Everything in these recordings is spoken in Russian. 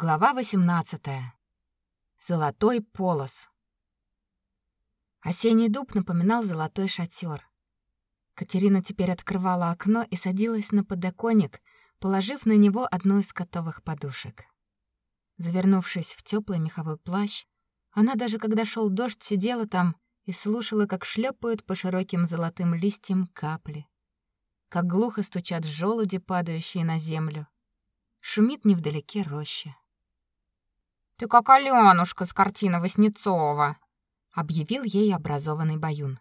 Глава 18. Золотой полос. Осенний дуб напоминал золотой шатер. Катерина теперь открывала окно и садилась на подоконник, положив на него одну из котовых подушек. Завернувшись в теплый меховой плащ, она даже когда шел дождь, сидела там и слушала, как шлепают по широким золотым листьям капли, как глухо стучат желуди, падающие на землю Шумит невдалеке роща. «Ты как Алёнушка с картины Васнецова», — объявил ей образованный Баюн.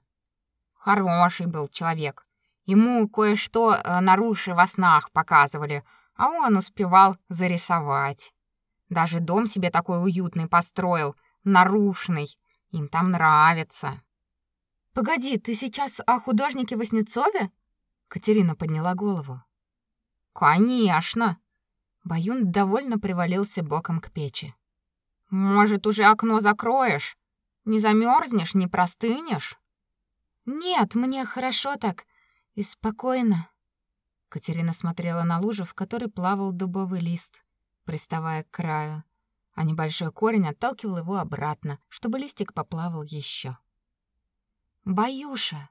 «Хороший был человек. Ему кое-что э, наруши во снах показывали, а он успевал зарисовать. Даже дом себе такой уютный построил, нарушный. Им там нравится». «Погоди, ты сейчас о художнике Васнецове?» Катерина подняла голову. «Конечно!» Баюн довольно привалился боком к печи. Может, уже окно закроешь? Не замерзнешь, не простынешь? Нет, мне хорошо так и спокойно. Катерина смотрела на лужу, в которой плавал дубовый лист, приставая к краю, а небольшой корень отталкивал его обратно, чтобы листик поплавал еще. Баюша,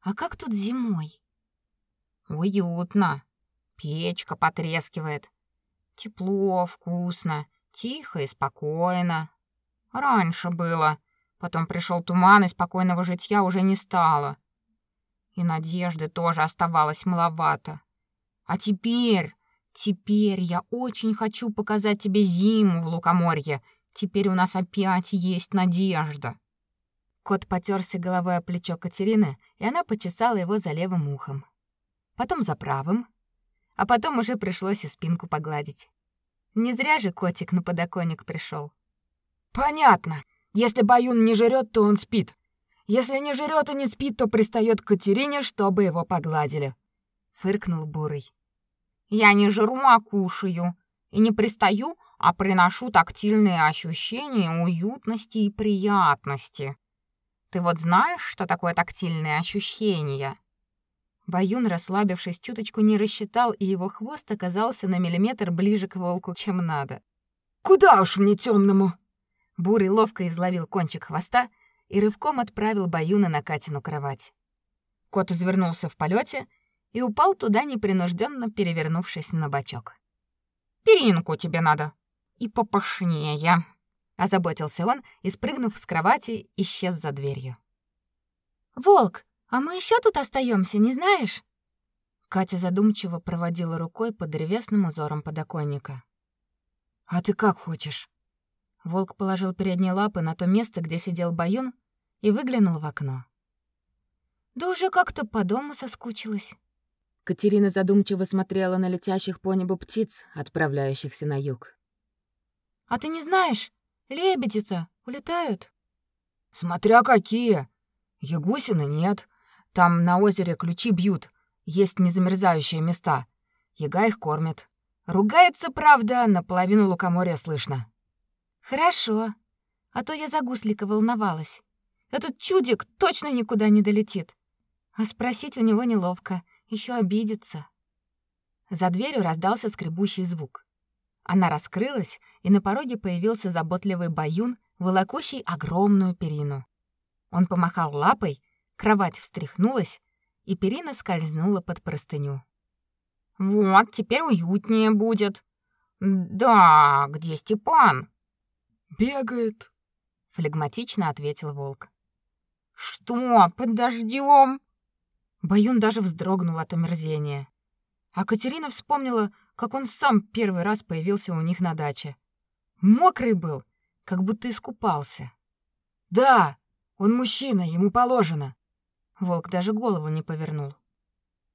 а как тут зимой? Уютно. Печка потрескивает. Тепло, вкусно, тихо и спокойно. Раньше было. Потом пришел туман, и спокойного житья уже не стало. И надежды тоже оставалось маловато. А теперь, теперь я очень хочу показать тебе зиму в Лукоморье. Теперь у нас опять есть надежда. Кот потерся головой о плечо Катерины, и она почесала его за левым ухом. Потом за правым, а потом уже пришлось и спинку погладить. Не зря же котик на подоконник пришел. Понятно. Если Баюн не жрет, то он спит. Если не жрет и не спит, то пристает к Катерине, чтобы его погладили. Фыркнул Бурый. Я не жру, а кушаю. И не пристаю, а приношу тактильные ощущения уютности и приятности. Ты вот знаешь, что такое тактильные ощущения? Баюн, расслабившись чуточку, не рассчитал, и его хвост оказался на миллиметр ближе к волку, чем надо. «Куда уж мне темному? Бурый ловко изловил кончик хвоста и рывком отправил Баюна на Катину кровать. Кот извернулся в полете и упал туда непринужденно, перевернувшись на бочок. «Перинку тебе надо. И попошнее», — озаботился он и, спрыгнув с кровати, исчез за дверью. «Волк, а мы еще тут остаемся, не знаешь? Катя задумчиво проводила рукой по древесным узорам подоконника. А ты как хочешь? Волк положил передние лапы на то место, где сидел Баюн, и выглянул в окно. Да уже как-то по дому соскучилась. Катерина задумчиво смотрела на летящих по небу птиц, отправляющихся на юг. А ты не знаешь, лебеди-то улетают? Смотря какие. Ягусины нет. Там на озере ключи бьют, есть незамерзающие места. Яга их кормит. Ругается, правда, наполовину лукоморья слышно. Хорошо. А то я за гуслика волновалась. Этот чудик точно никуда не долетит. А спросить у него неловко, еще обидится. За дверью раздался скребущий звук. Она раскрылась, и на пороге появился заботливый баюн, волокущий огромную перину. Он помахал лапой, Кровать встряхнулась, и перина скользнула под простыню. Вот, теперь уютнее будет. Да, где Степан? Бегает, флегматично ответил волк. Что, под дождем? Баюн даже вздрогнул от омерзения. А Катерина вспомнила, как он сам первый раз появился у них на даче. Мокрый был, как будто искупался. Да, он мужчина, ему положено. Волк даже голову не повернул.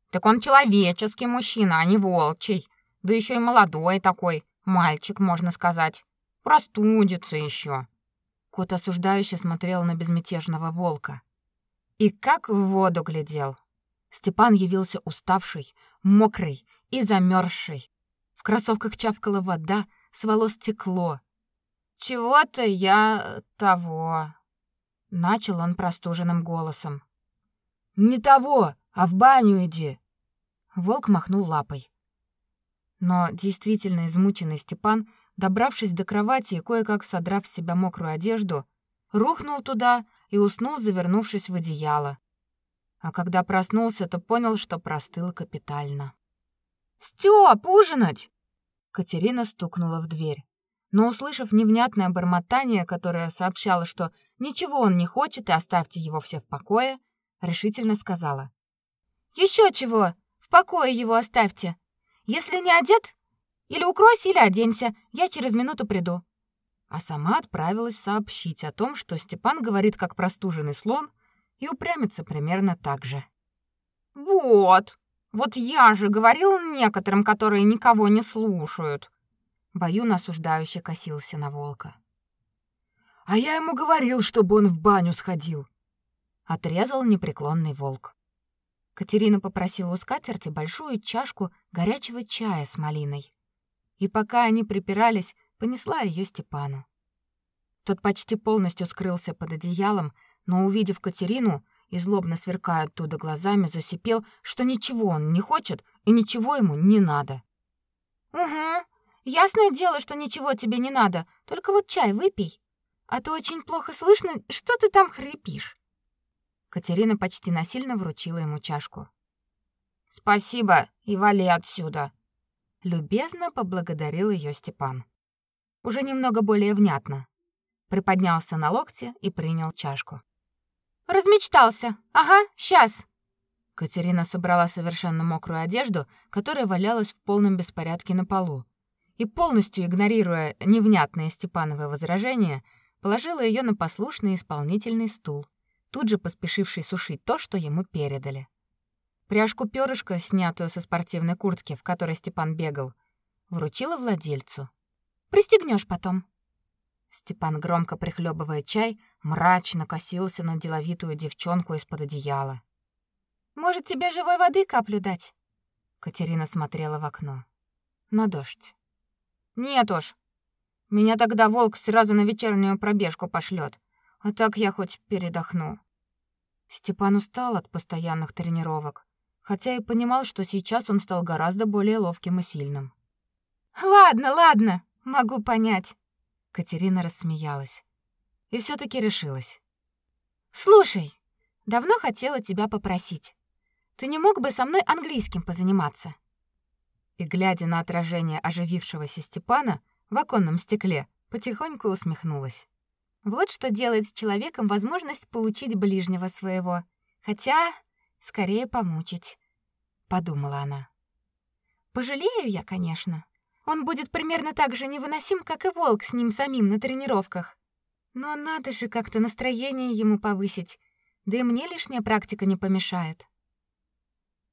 Так он человеческий мужчина, а не волчий. Да еще и молодой такой, мальчик, можно сказать. Простудится еще. Кот осуждающе смотрел на безмятежного волка. И как в воду глядел. Степан явился уставший, мокрый и замерзший. В кроссовках чавкала вода, с волос текло. «Чего-то я того...» Начал он простуженным голосом. Не того, а в баню иди. Волк махнул лапой. Но действительно измученный Степан, добравшись до кровати и кое-как содрав с себя мокрую одежду, рухнул туда и уснул, завернувшись в одеяло. А когда проснулся, то понял, что простыл капитально. «Стёп, ужинать!» Катерина стукнула в дверь. Но, услышав невнятное бормотание, которое сообщало, что ничего он не хочет и оставьте его все в покое, решительно сказала. «Еще чего! В покое его оставьте! Если не одет, или укройся, или оденься, я через минуту приду». А сама отправилась сообщить о том, что Степан говорит как простуженный слон и упрямится примерно так же. «Вот, вот я же говорил некоторым, которые никого не слушают». Баюн осуждающе косился на волка. «А я ему говорил, чтобы он в баню сходил», — отрезал непреклонный волк. Катерина попросила у скатерти большую чашку горячего чая с малиной. И пока они припирались, понесла ее Степану. Тот почти полностью скрылся под одеялом, но, увидев Катерину и злобно сверкая оттуда глазами, засипел, что ничего он не хочет и ничего ему не надо. «Угу, ясное дело, что ничего тебе не надо, только вот чай выпей, а то очень плохо слышно, что ты там хрипишь». Катерина почти насильно вручила ему чашку. «Спасибо, и вали отсюда!» Любезно поблагодарил ее Степан уже немного более внятно. Приподнялся на локте и принял чашку. Размечтался. Ага, сейчас. Катерина собрала совершенно мокрую одежду, которая валялась в полном беспорядке на полу, и полностью игнорируя невнятные Степановы возражения, положила ее на послушный исполнительный стул, тут же поспешивший сушить то, что ему передали. Пряжку перышка, снятую со спортивной куртки, в которой Степан бегал, вручила владельцу. Пристегнешь потом. Степан, громко прихлебывая чай, мрачно косился на деловитую девчонку из-под одеяла. Может, тебе живой воды каплю дать? Катерина смотрела в окно. На дождь. Нет уж. Меня тогда волк сразу на вечернюю пробежку пошлет, А так я хоть передохну. Степан устал от постоянных тренировок, хотя и понимал, что сейчас он стал гораздо более ловким и сильным. Ладно, ладно, Могу понять. Катерина рассмеялась. И все таки решилась. Слушай, давно хотела тебя попросить. Ты не мог бы со мной английским позаниматься? И глядя на отражение оживившегося Степана в оконном стекле, потихоньку усмехнулась. Вот что делает с человеком возможность получить ближнего своего, хотя скорее помучить, подумала она. Пожалею я, конечно, он будет примерно так же невыносим, как и волк с ним самим на тренировках. Но надо же как-то настроение ему повысить. Да и мне лишняя практика не помешает.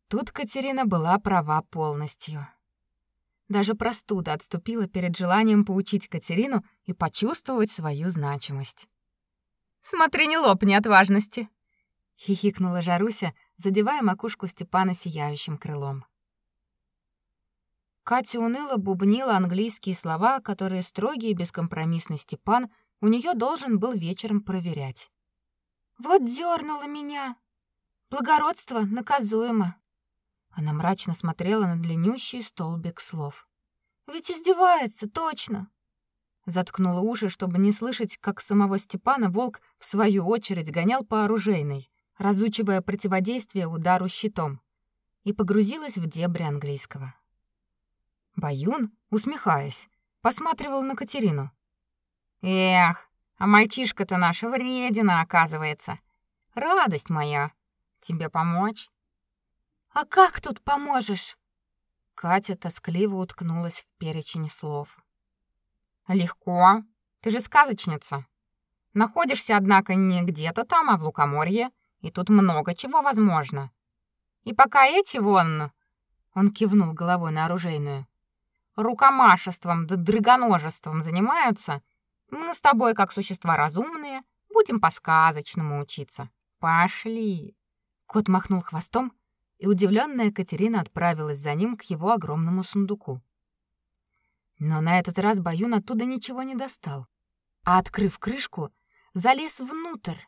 Тут Катерина была права полностью. Даже простуда отступила перед желанием поучить Катерину и почувствовать свою значимость. «Смотри, не лопни от важности!» — хихикнула Жаруся, задевая макушку Степана сияющим крылом. Катя уныло бубнила английские слова, которые строгий и бескомпромиссный Степан у нее должен был вечером проверять. Вот дернула меня. Благородство наказуемо. Она мрачно смотрела на длиннющий столбик слов. Ведь издевается, точно. Заткнула уши, чтобы не слышать, как самого Степана волк в свою очередь гонял по оружейной, разучивая противодействие удару щитом, и погрузилась в дебри английского. Баюн, усмехаясь, посматривал на Катерину. Эх, а мальчишка-то наш вредина, оказывается. Радость моя. Тебе помочь? А как тут поможешь? Катя тоскливо уткнулась в перечень слов. Легко. Ты же сказочница. Находишься, однако, не где-то там, а в Лукоморье, и тут много чего возможно. И пока эти вон, он кивнул головой на оружейную рукомашеством да драгоножеством занимаются, мы с тобой, как существа разумные, будем по-сказочному учиться. Пошли. Кот махнул хвостом, и удивленная Катерина отправилась за ним к его огромному сундуку. Но на этот раз Баюн оттуда ничего не достал, а открыв крышку, залез внутрь.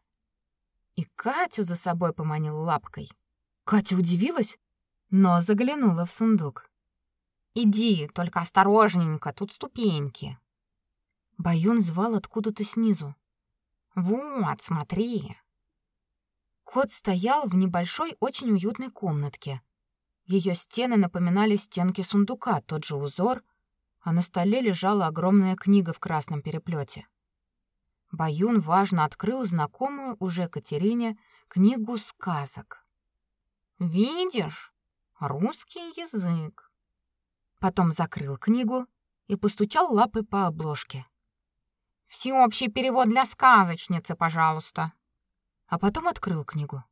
И Катю за собой поманил лапкой. Катя удивилась, но заглянула в сундук. Иди, только осторожненько, тут ступеньки. Баюн звал откуда-то снизу. Вот, смотри. Кот стоял в небольшой, очень уютной комнатке. Ее стены напоминали стенки сундука, тот же узор, а на столе лежала огромная книга в красном переплете. Баюн важно открыл знакомую уже Катерине книгу сказок. Видишь? Русский язык. Потом закрыл книгу и постучал лапой по обложке. Всеобщий перевод для сказочницы, пожалуйста. А потом открыл книгу.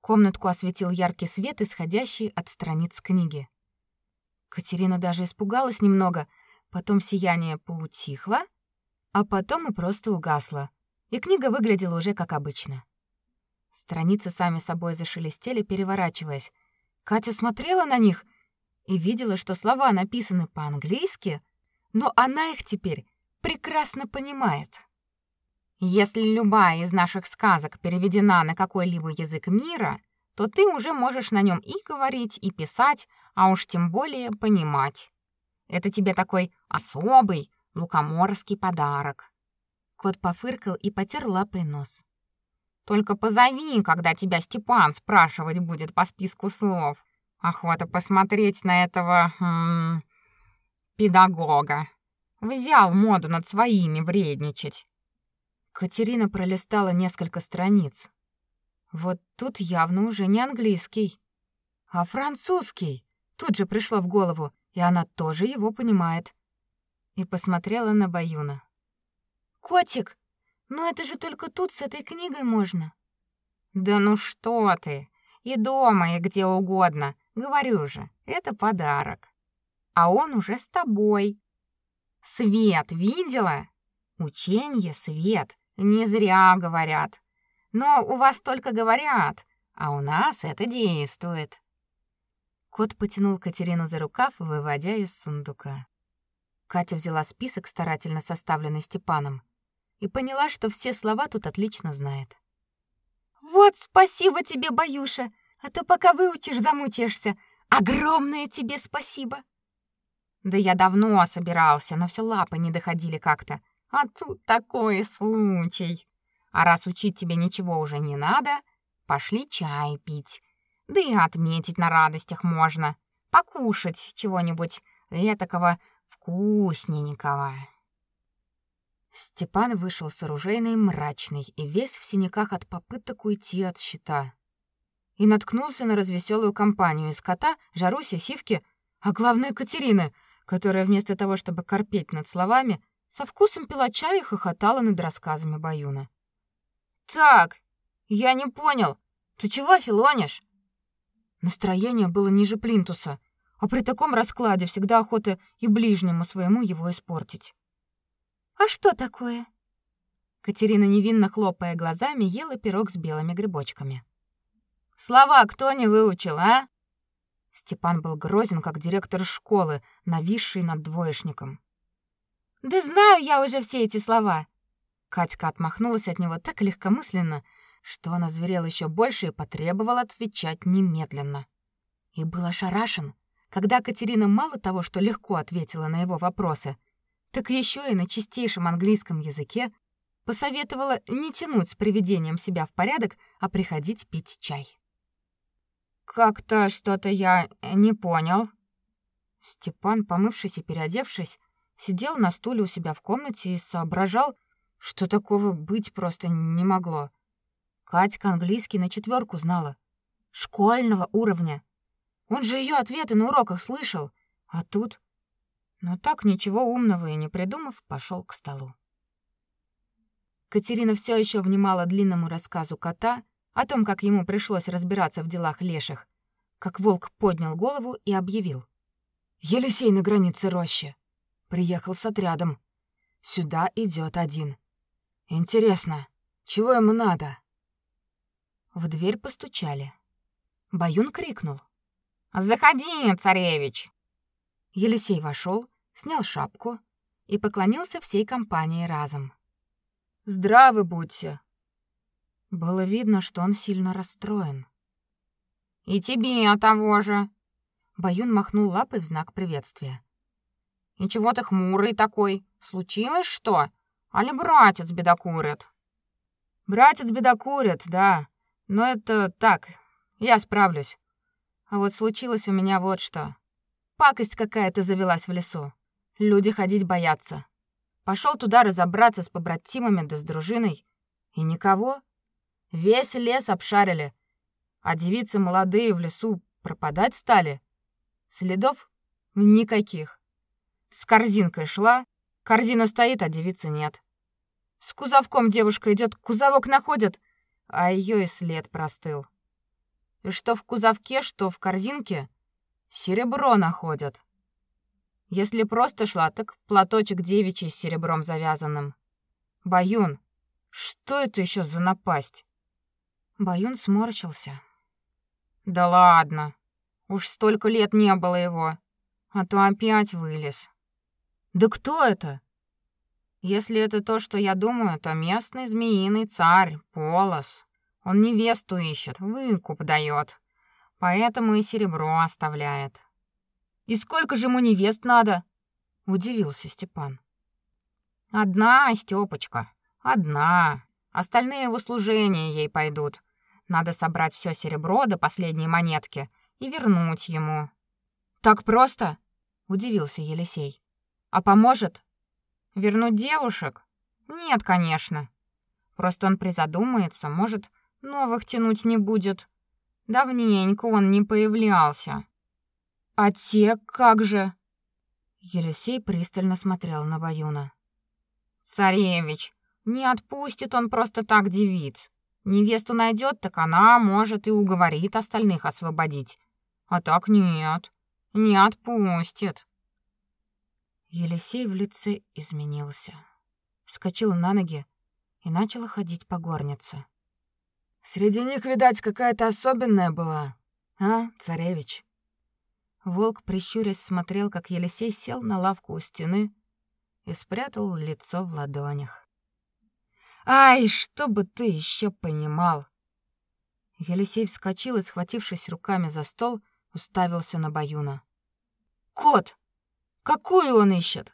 Комнатку осветил яркий свет, исходящий от страниц книги. Катерина даже испугалась немного, потом сияние поутихло, а потом и просто угасло, и книга выглядела уже как обычно. Страницы сами собой зашелестели, переворачиваясь. Катя смотрела на них и видела, что слова написаны по-английски, но она их теперь прекрасно понимает. Если любая из наших сказок переведена на какой-либо язык мира, то ты уже можешь на нем и говорить, и писать, а уж тем более понимать. Это тебе такой особый лукоморский подарок. Кот пофыркал и потер лапой нос. Только позови, когда тебя Степан спрашивать будет по списку слов. Охота посмотреть на этого м -м, педагога. Взял моду над своими вредничать. Катерина пролистала несколько страниц. Вот тут явно уже не английский, а французский. Тут же пришло в голову, и она тоже его понимает. И посмотрела на Баюна. Котик, ну это же только тут с этой книгой можно. Да ну что ты? И дома, и где угодно. Говорю же, это подарок. А он уже с тобой. Свет видела? Ученье свет. Не зря говорят. Но у вас только говорят, а у нас это действует. Кот потянул Катерину за рукав, выводя из сундука. Катя взяла список, старательно составленный Степаном, и поняла, что все слова тут отлично знает. Вот спасибо тебе, Баюша, а то пока выучишь, замучаешься. Огромное тебе спасибо. Да я давно собирался, но все лапы не доходили как-то. А тут такой случай. А раз учить тебе ничего уже не надо, пошли чай пить. Да и отметить на радостях можно. Покушать чего-нибудь этакого вкусненького. Степан вышел с оружейной мрачный и весь в синяках от попыток уйти от щита. И наткнулся на развеселую компанию из кота, Жаруси, Сивки, а главное Катерины, которая вместо того, чтобы корпеть над словами, со вкусом пила чай и хохотала над рассказами Баюна. «Так, я не понял, ты чего филонишь?» Настроение было ниже плинтуса, а при таком раскладе всегда охота и ближнему своему его испортить. «А что такое?» Катерина, невинно хлопая глазами, ела пирог с белыми грибочками. «Слова кто не выучил, а?» Степан был грозен, как директор школы, нависший над двоечником. «Да знаю я уже все эти слова!» Катька отмахнулась от него так легкомысленно, что он озверел еще больше и потребовал отвечать немедленно. И был ошарашен, когда Катерина мало того, что легко ответила на его вопросы, так еще и на чистейшем английском языке посоветовала не тянуть с приведением себя в порядок, а приходить пить чай. Как-то что-то я не понял. Степан, помывшись и переодевшись, сидел на стуле у себя в комнате и соображал, что такого быть просто не могло. Катька английский на четверку знала, школьного уровня. Он же ее ответы на уроках слышал, а тут но так ничего умного и не придумав, пошел к столу. Катерина все еще внимала длинному рассказу кота о том, как ему пришлось разбираться в делах леших, как волк поднял голову и объявил: "Елисей на границе рощи. Приехал с отрядом. Сюда идет один. Интересно, чего ему надо?" В дверь постучали. Баюн крикнул: "Заходи, царевич!" Елисей вошел, снял шапку и поклонился всей компании разом. "Здравы будьте". Было видно, что он сильно расстроен. И тебе того же. Баюн махнул лапой в знак приветствия. «И чего ты хмурый такой? Случилось что? Али братец бедокурит?» «Братец бедокурит, да. Но это так, я справлюсь. А вот случилось у меня вот что. Пакость какая-то завелась в лесу. Люди ходить боятся. Пошел туда разобраться с побратимами да с дружиной. И никого. Весь лес обшарили. А девицы молодые в лесу пропадать стали. Следов никаких. С корзинкой шла, корзина стоит, а девицы нет. С кузовком девушка идет, кузовок находят, а ее и след простыл. И что в кузовке, что в корзинке серебро находят. Если просто шла, так платочек девичий с серебром завязанным. Баюн, что это еще за напасть? Баюн сморщился. Да ладно. Уж столько лет не было его, а то опять вылез. Да кто это? Если это то, что я думаю, то местный змеиный царь, Полос. Он невесту ищет, выкуп дает. Поэтому и серебро оставляет. И сколько же ему невест надо? удивился Степан. Одна, Стёпочка, одна. Остальные в услужение ей пойдут. Надо собрать все серебро до последней монетки и вернуть ему. Так просто? удивился Елисей. А поможет вернуть девушек? Нет, конечно. Просто он призадумается, может, новых тянуть не будет. Давненько он не появлялся. А те как же? Елисей пристально смотрел на Баюна. Царевич, не отпустит он просто так девиц. Невесту найдет, так она, может, и уговорит остальных освободить. А так нет, не отпустит. Елисей в лице изменился. Вскочил на ноги и начал ходить по горнице. Среди них, видать, какая-то особенная была, а, царевич? Волк, прищурясь, смотрел, как Елисей сел на лавку у стены и спрятал лицо в ладонях. «Ай, что бы ты еще понимал!» Елисей вскочил и, схватившись руками за стол, уставился на Баюна. «Кот! Какую он ищет?»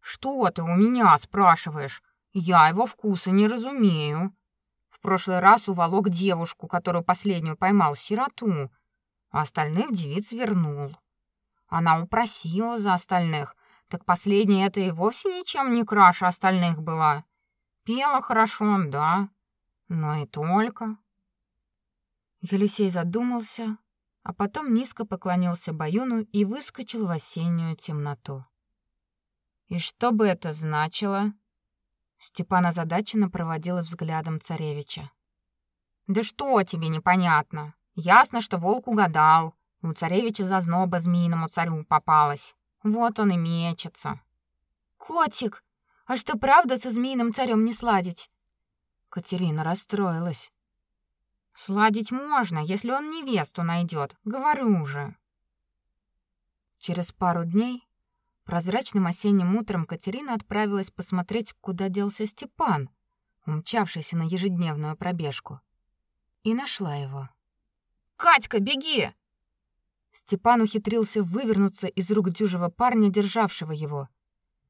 «Что ты у меня спрашиваешь? Я его вкуса не разумею прошлый раз уволок девушку, которую последнюю поймал, сироту, а остальных девиц вернул. Она упросила за остальных, так последняя это и вовсе ничем не краше остальных была. Пела хорошо, да, но и только. Елисей задумался, а потом низко поклонился Баюну и выскочил в осеннюю темноту. И что бы это значило? Степан озадаченно проводил взглядом царевича. Да что тебе непонятно? Ясно, что волк угадал. У царевича зазноба змеиному царю попалась. Вот он и мечется. Котик, а что правда со змеиным царем не сладить? Катерина расстроилась. Сладить можно, если он невесту найдет, говорю же. Через пару дней Прозрачным осенним утром Катерина отправилась посмотреть, куда делся Степан, умчавшийся на ежедневную пробежку. И нашла его. «Катька, беги!» Степан ухитрился вывернуться из рук дюжего парня, державшего его.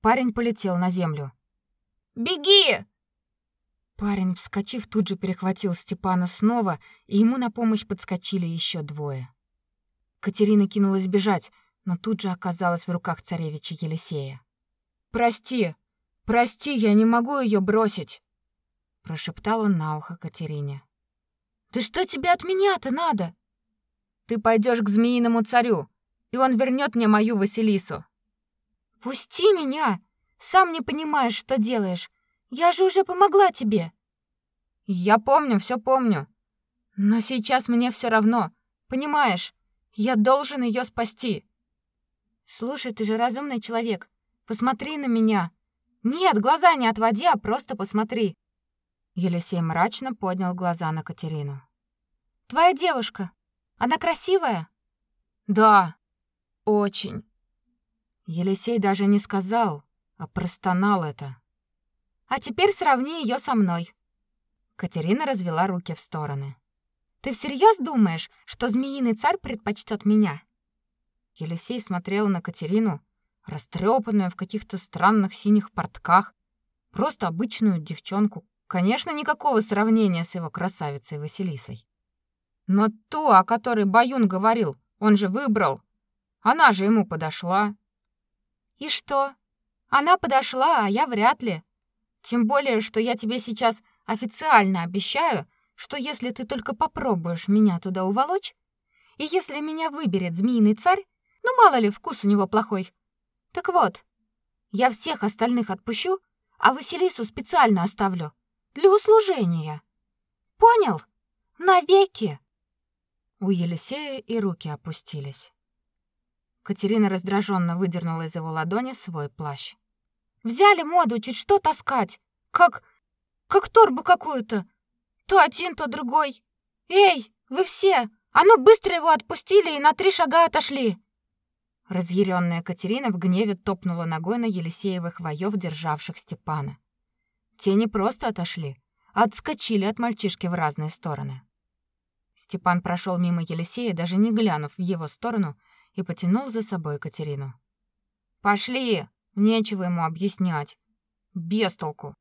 Парень полетел на землю. «Беги!» Парень, вскочив, тут же перехватил Степана снова, и ему на помощь подскочили еще двое. Катерина кинулась бежать, но тут же оказалась в руках царевича Елисея. «Прости, прости, я не могу ее бросить!» Прошептал он на ухо Катерине. «Да что тебе от меня-то надо?» «Ты пойдешь к змеиному царю, и он вернет мне мою Василису». «Пусти меня! Сам не понимаешь, что делаешь. Я же уже помогла тебе». «Я помню, все помню. Но сейчас мне все равно. Понимаешь, я должен ее спасти». Слушай, ты же разумный человек. Посмотри на меня. Нет, глаза не отводи, а просто посмотри. Елисей мрачно поднял глаза на Катерину. Твоя девушка, она красивая? Да. Очень. Елисей даже не сказал, а простонал это. А теперь сравни ее со мной. Катерина развела руки в стороны. Ты всерьез думаешь, что змеиный царь предпочтет меня? Елисей смотрел на Катерину, растрепанную в каких-то странных синих портках, просто обычную девчонку. Конечно, никакого сравнения с его красавицей Василисой. Но ту, о которой Баюн говорил, он же выбрал. Она же ему подошла. И что? Она подошла, а я вряд ли. Тем более, что я тебе сейчас официально обещаю, что если ты только попробуешь меня туда уволочь, и если меня выберет змеиный царь, ну мало ли, вкус у него плохой. Так вот, я всех остальных отпущу, а Василису специально оставлю для услужения. Понял? Навеки. У Елисея и руки опустились. Катерина раздраженно выдернула из его ладони свой плащ. Взяли моду чуть что таскать, как как торбу какую-то. То один, то другой. Эй, вы все, а ну быстро его отпустили и на три шага отошли. Разъяренная Катерина в гневе топнула ногой на Елисеевых воев, державших Степана. Те не просто отошли, а отскочили от мальчишки в разные стороны. Степан прошел мимо Елисея, даже не глянув в его сторону, и потянул за собой Катерину. Пошли, нечего ему объяснять. Без толку.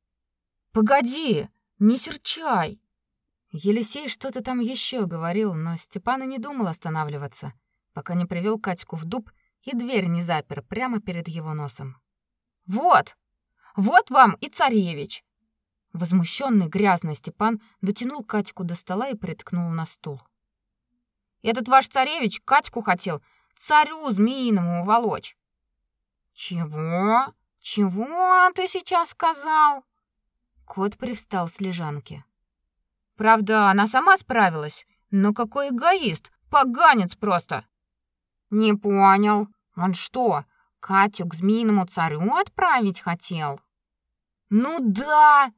Погоди, не серчай. Елисей что-то там еще говорил, но Степан и не думал останавливаться, пока не привел Катьку в дуб и дверь не запер прямо перед его носом. Вот. Вот вам и царевич. Возмущенный грязный Степан дотянул Катьку до стола и приткнул на стул. Этот ваш царевич Катьку хотел царю змеиному уволочь. Чего? Чего ты сейчас сказал? Кот привстал с лежанки. Правда, она сама справилась, но какой эгоист, поганец просто. Не понял. Он что, Катю к змеиному царю отправить хотел? Ну да,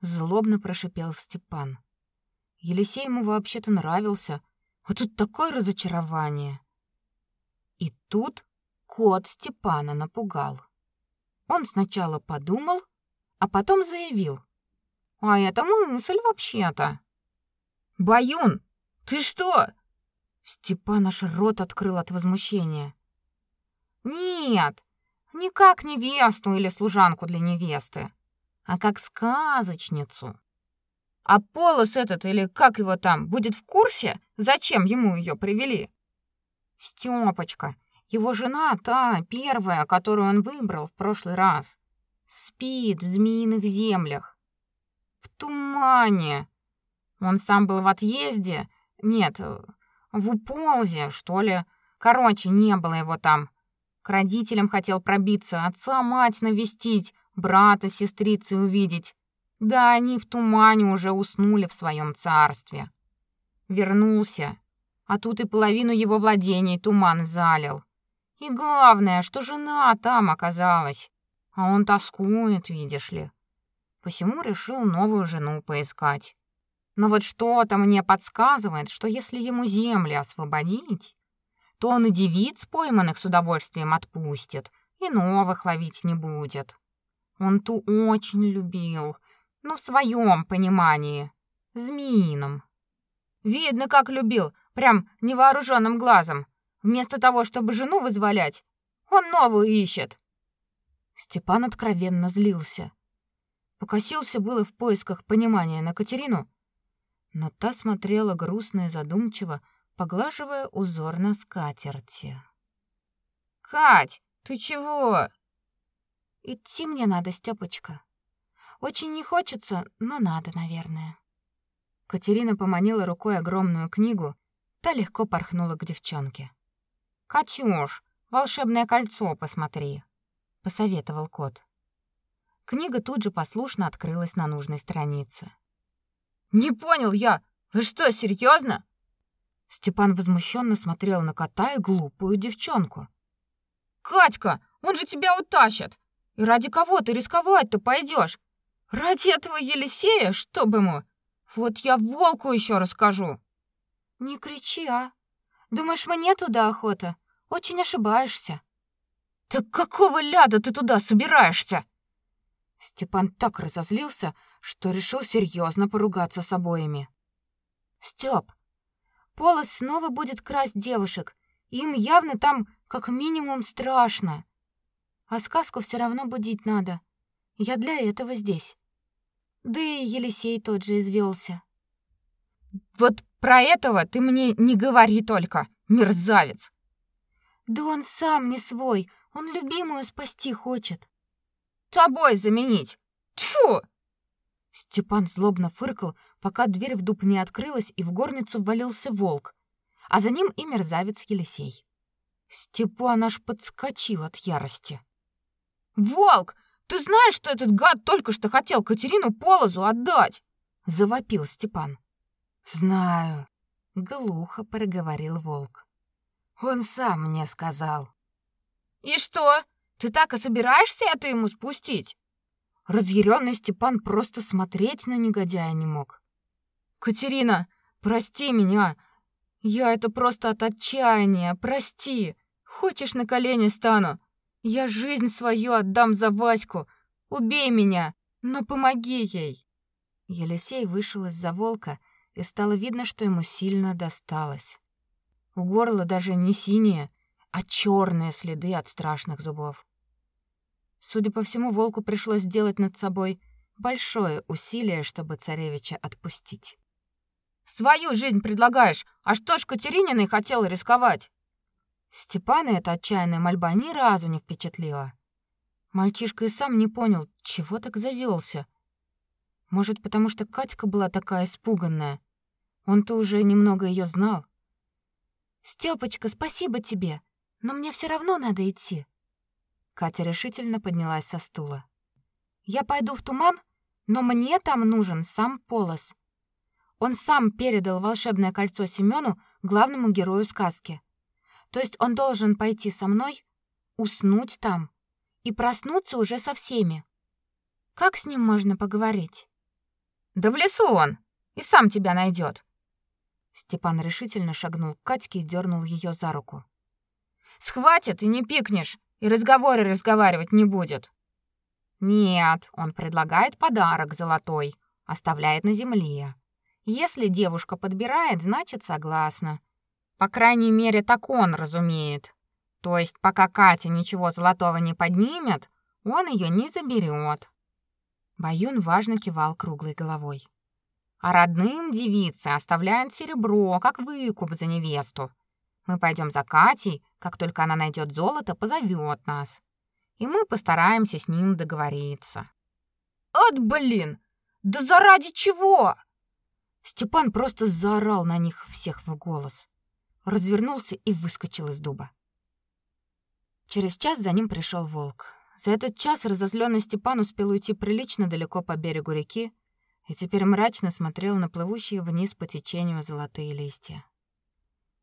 злобно прошипел Степан. Елисей ему вообще-то нравился, а тут такое разочарование. И тут кот Степана напугал. Он сначала подумал, а потом заявил: "А это мысль вообще-то". Баюн, ты что? Степан аж рот открыл от возмущения. Нет, не как невесту или служанку для невесты, а как сказочницу. А Полос этот или как его там будет в курсе, зачем ему ее привели? Стёпочка, его жена, та первая, которую он выбрал в прошлый раз, спит в змеиных землях. В тумане. Он сам был в отъезде. Нет, в уползе, что ли. Короче, не было его там. К родителям хотел пробиться, отца, мать навестить, брата, сестрицы увидеть. Да они в тумане уже уснули в своем царстве. Вернулся, а тут и половину его владений туман залил. И главное, что жена там оказалась, а он тоскует, видишь ли. Посему решил новую жену поискать. Но вот что-то мне подсказывает, что если ему земли освободить, то он и девиц пойманных с удовольствием отпустит, и новых ловить не будет. Он ту очень любил, ну, в своем понимании, змеином. Видно, как любил, Прям невооруженным глазом. Вместо того, чтобы жену вызволять, он новую ищет. Степан откровенно злился. Покосился было в поисках понимания на Катерину, но та смотрела грустно и задумчиво, поглаживая узор на скатерти. «Кать, ты чего?» «Идти мне надо, Стёпочка. Очень не хочется, но надо, наверное». Катерина поманила рукой огромную книгу, Та легко порхнула к девчонке. «Катюш, волшебное кольцо посмотри», — посоветовал кот. Книга тут же послушно открылась на нужной странице. «Не понял я! Вы что, серьезно? Степан возмущенно смотрел на кота и глупую девчонку. «Катька, он же тебя утащит! И ради кого ты рисковать-то пойдешь? Ради этого Елисея, чтобы ему? Вот я волку еще расскажу!» Не кричи, а? Думаешь, мне туда охота? Очень ошибаешься. Так какого ляда ты туда собираешься? Степан так разозлился, что решил серьезно поругаться с обоими. Степ, Полос снова будет красть девушек, Им явно там как минимум страшно. А сказку все равно будить надо. Я для этого здесь. Да и Елисей тот же извелся. Вот про этого ты мне не говори только, мерзавец. Да он сам не свой, он любимую спасти хочет. Тобой заменить. Тьфу! Степан злобно фыркал, пока дверь в дуб не открылась и в горницу ввалился волк, а за ним и мерзавец Елисей. Степан аж подскочил от ярости. «Волк, ты знаешь, что этот гад только что хотел Катерину Полозу отдать?» — завопил Степан. «Знаю», — глухо проговорил волк. «Он сам мне сказал». «И что, ты так и собираешься это ему спустить?» Разъяренный Степан просто смотреть на негодяя не мог. «Катерина, прости меня. Я это просто от отчаяния. Прости. Хочешь, на колени стану? Я жизнь свою отдам за Ваську. Убей меня, но помоги ей». Елисей вышел из-за волка, и стало видно, что ему сильно досталось. У горла даже не синие, а черные следы от страшных зубов. Судя по всему, волку пришлось сделать над собой большое усилие, чтобы царевича отпустить. Свою жизнь предлагаешь, а что ж Катерининой хотел рисковать? Степана эта отчаянная мольба ни разу не впечатлила. Мальчишка и сам не понял, чего так завелся. Может, потому что Катька была такая испуганная. Он-то уже немного ее знал. Стёпочка, спасибо тебе, но мне все равно надо идти. Катя решительно поднялась со стула. Я пойду в туман, но мне там нужен сам Полос. Он сам передал волшебное кольцо Семену, главному герою сказки. То есть он должен пойти со мной, уснуть там и проснуться уже со всеми. Как с ним можно поговорить? Да в лесу он, и сам тебя найдет. Степан решительно шагнул к Катьке и дернул ее за руку. Схватит и не пикнешь и разговоры разговаривать не будет. Нет, он предлагает подарок золотой, оставляет на земле. Если девушка подбирает, значит, согласна. По крайней мере, так он разумеет. То есть, пока Катя ничего золотого не поднимет, он ее не заберет. Баюн важно кивал круглой головой. А родным девицы оставляют серебро, как выкуп за невесту. Мы пойдем за Катей, как только она найдет золото, позовет нас. И мы постараемся с ним договориться. От блин! Да заради чего? Степан просто заорал на них всех в голос. Развернулся и выскочил из дуба. Через час за ним пришел волк. За этот час разозленный Степан успел уйти прилично далеко по берегу реки и теперь мрачно смотрел на плывущие вниз по течению золотые листья.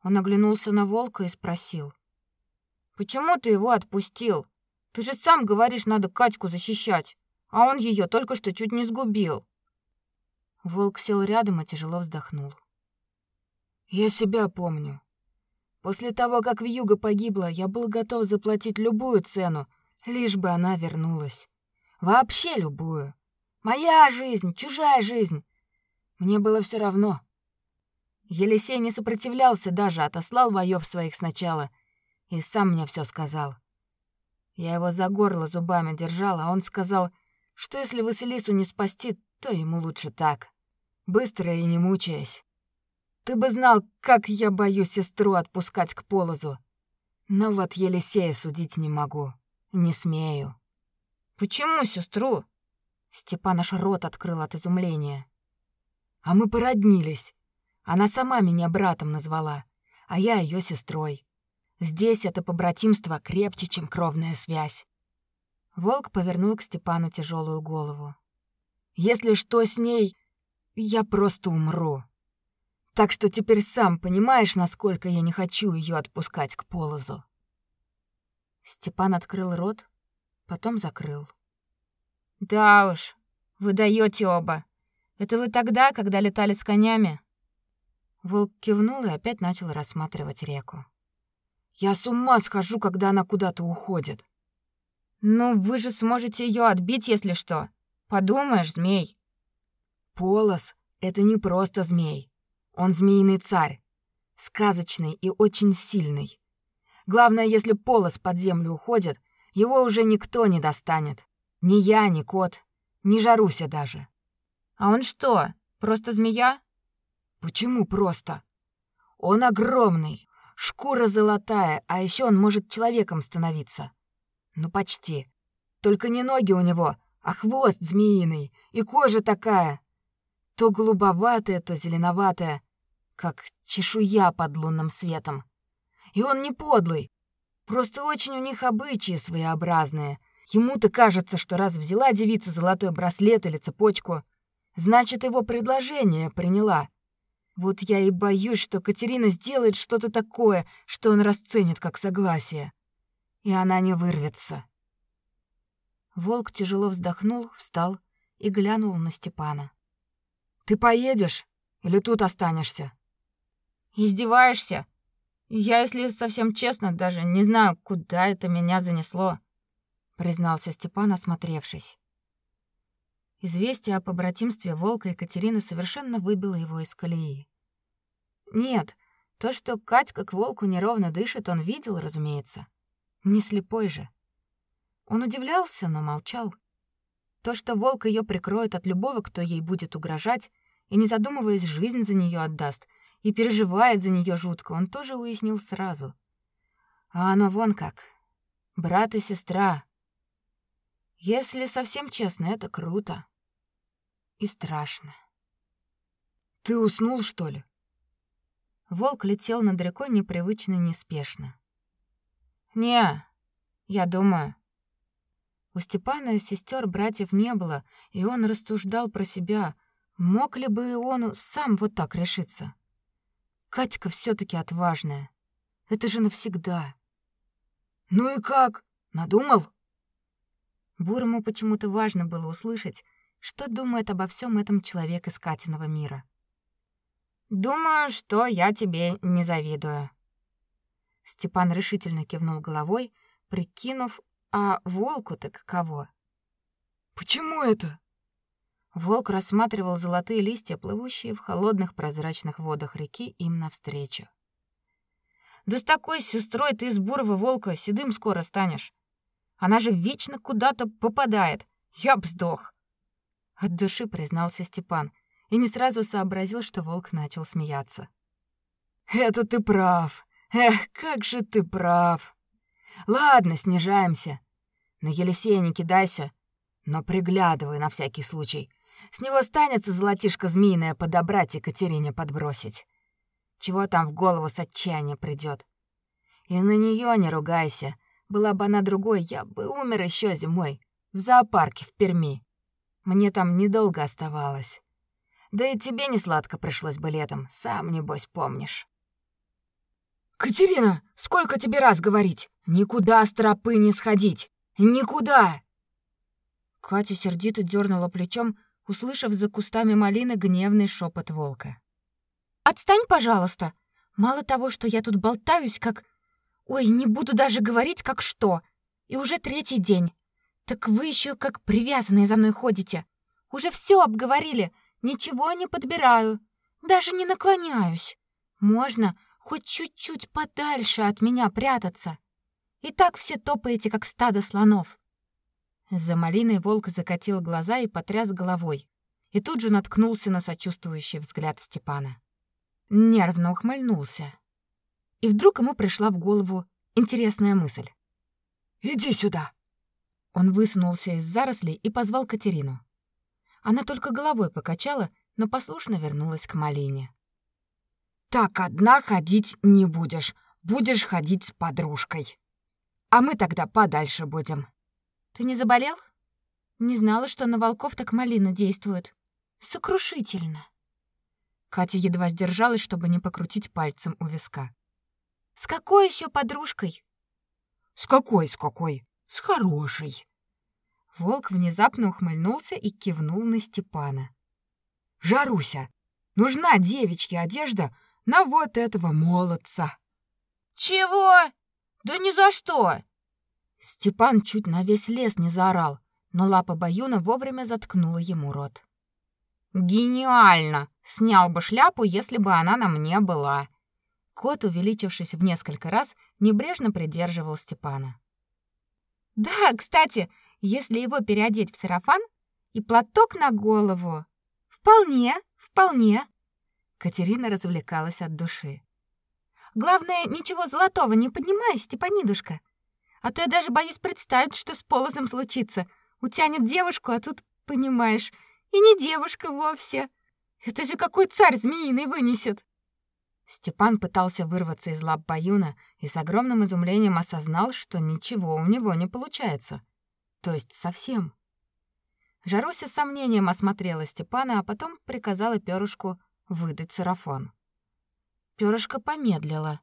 Он оглянулся на волка и спросил: "Почему ты его отпустил? Ты же сам говоришь, надо Катьку защищать, а он ее только что чуть не сгубил". Волк сел рядом и тяжело вздохнул. Я себя помню. После того, как Вьюга погибла, я был готов заплатить любую цену, лишь бы она вернулась. Вообще любую. Моя жизнь, чужая жизнь. Мне было все равно. Елисей не сопротивлялся даже, отослал воев своих сначала и сам мне все сказал. Я его за горло зубами держал, а он сказал, что если Василису не спасти, то ему лучше так, быстро и не мучаясь. Ты бы знал, как я боюсь сестру отпускать к полозу. Но вот Елисея судить не могу, не смею. Почему сестру? Степан аж рот открыл от изумления. А мы породнились. Она сама меня братом назвала, а я ее сестрой. Здесь это побратимство крепче, чем кровная связь. Волк повернул к Степану тяжелую голову. Если что с ней, я просто умру. Так что теперь сам понимаешь, насколько я не хочу ее отпускать к полозу. Степан открыл рот, потом закрыл. Да уж, вы даете оба. Это вы тогда, когда летали с конями? Волк кивнул и опять начал рассматривать реку. Я с ума схожу, когда она куда-то уходит. Ну, вы же сможете ее отбить, если что. Подумаешь, змей. Полос это не просто змей. Он змеиный царь, сказочный и очень сильный. Главное, если полос под землю уходит, его уже никто не достанет. Ни я, ни кот, ни Жаруся даже. А он что, просто змея? Почему просто? Он огромный, шкура золотая, а еще он может человеком становиться. Ну почти. Только не ноги у него, а хвост змеиный и кожа такая, то голубоватая, то зеленоватая, как чешуя под лунным светом. И он не подлый, просто очень у них обычаи своеобразные. Ему-то кажется, что раз взяла девица золотой браслет или цепочку, значит, его предложение приняла. Вот я и боюсь, что Катерина сделает что-то такое, что он расценит как согласие. И она не вырвется. Волк тяжело вздохнул, встал и глянул на Степана. Ты поедешь или тут останешься? Издеваешься? Я, если совсем честно, даже не знаю, куда это меня занесло, признался Степан, осмотревшись. Известие о побратимстве Волка и Катерины совершенно выбило его из колеи. Нет, то, что Катька к Волку неровно дышит, он видел, разумеется. Не слепой же. Он удивлялся, но молчал. То, что волк ее прикроет от любого, кто ей будет угрожать, и не задумываясь, жизнь за нее отдаст, и переживает за нее жутко, он тоже уяснил сразу. А оно вон как. Брат и сестра. Если совсем честно, это круто. И страшно. Ты уснул, что ли? Волк летел над рекой непривычно неспешно. Не, я думаю, у Степана сестер братьев не было, и он рассуждал про себя, мог ли бы он сам вот так решиться. Катька все таки отважная. Это же навсегда. Ну и как? Надумал? Бурому почему-то важно было услышать, что думает обо всем этом человек из Катиного мира. Думаю, что я тебе не завидую. Степан решительно кивнул головой, прикинув, а волку так кого? Почему это? Волк рассматривал золотые листья, плывущие в холодных прозрачных водах реки им навстречу. Да с такой сестрой ты из бурого волка седым скоро станешь. Она же вечно куда-то попадает. Я б сдох. От души признался Степан и не сразу сообразил, что волк начал смеяться. Это ты прав. Эх, как же ты прав. Ладно, снижаемся. На Елисея не кидайся, но приглядывай на всякий случай. С него станется золотишко змеиное подобрать и Катерине подбросить. Чего там в голову с отчаяния придет? И на нее не ругайся. Была бы она другой, я бы умер еще зимой в зоопарке в Перми. Мне там недолго оставалось. Да и тебе не сладко пришлось бы летом, сам небось помнишь. Катерина, сколько тебе раз говорить? Никуда с тропы не сходить. Никуда. Катя сердито дернула плечом, услышав за кустами малины гневный шепот волка. Отстань, пожалуйста. Мало того, что я тут болтаюсь, как Ой, не буду даже говорить, как что. И уже третий день. Так вы еще как привязанные за мной ходите. Уже все обговорили, ничего не подбираю, даже не наклоняюсь. Можно хоть чуть-чуть подальше от меня прятаться. И так все топаете, как стадо слонов. За малиной волк закатил глаза и потряс головой. И тут же наткнулся на сочувствующий взгляд Степана. Нервно ухмыльнулся. И вдруг ему пришла в голову интересная мысль. «Иди сюда!» Он высунулся из зарослей и позвал Катерину. Она только головой покачала, но послушно вернулась к малине. Так одна ходить не будешь. Будешь ходить с подружкой. А мы тогда подальше будем. Ты не заболел? Не знала, что на волков так малина действует. Сокрушительно. Катя едва сдержалась, чтобы не покрутить пальцем у виска. С какой еще подружкой? С какой, с какой? С хорошей. Волк внезапно ухмыльнулся и кивнул на Степана. Жаруся, нужна девичья одежда на вот этого молодца. Чего? Да ни за что. Степан чуть на весь лес не заорал, но лапа Баюна вовремя заткнула ему рот. Гениально. Снял бы шляпу, если бы она на мне была. Кот, увеличившись в несколько раз, небрежно придерживал Степана. Да, кстати, если его переодеть в сарафан и платок на голову, вполне, вполне. Катерина развлекалась от души. Главное, ничего золотого не поднимай, Степанидушка. А то я даже боюсь представить, что с полозом случится. Утянет девушку, а тут, понимаешь, и не девушка вовсе. Это же какой царь змеиный вынесет. Степан пытался вырваться из лап Баюна и с огромным изумлением осознал, что ничего у него не получается. То есть совсем. Жаруся с сомнением осмотрела Степана, а потом приказала Пёрушку выдать сарафан. Пёрышко помедлило.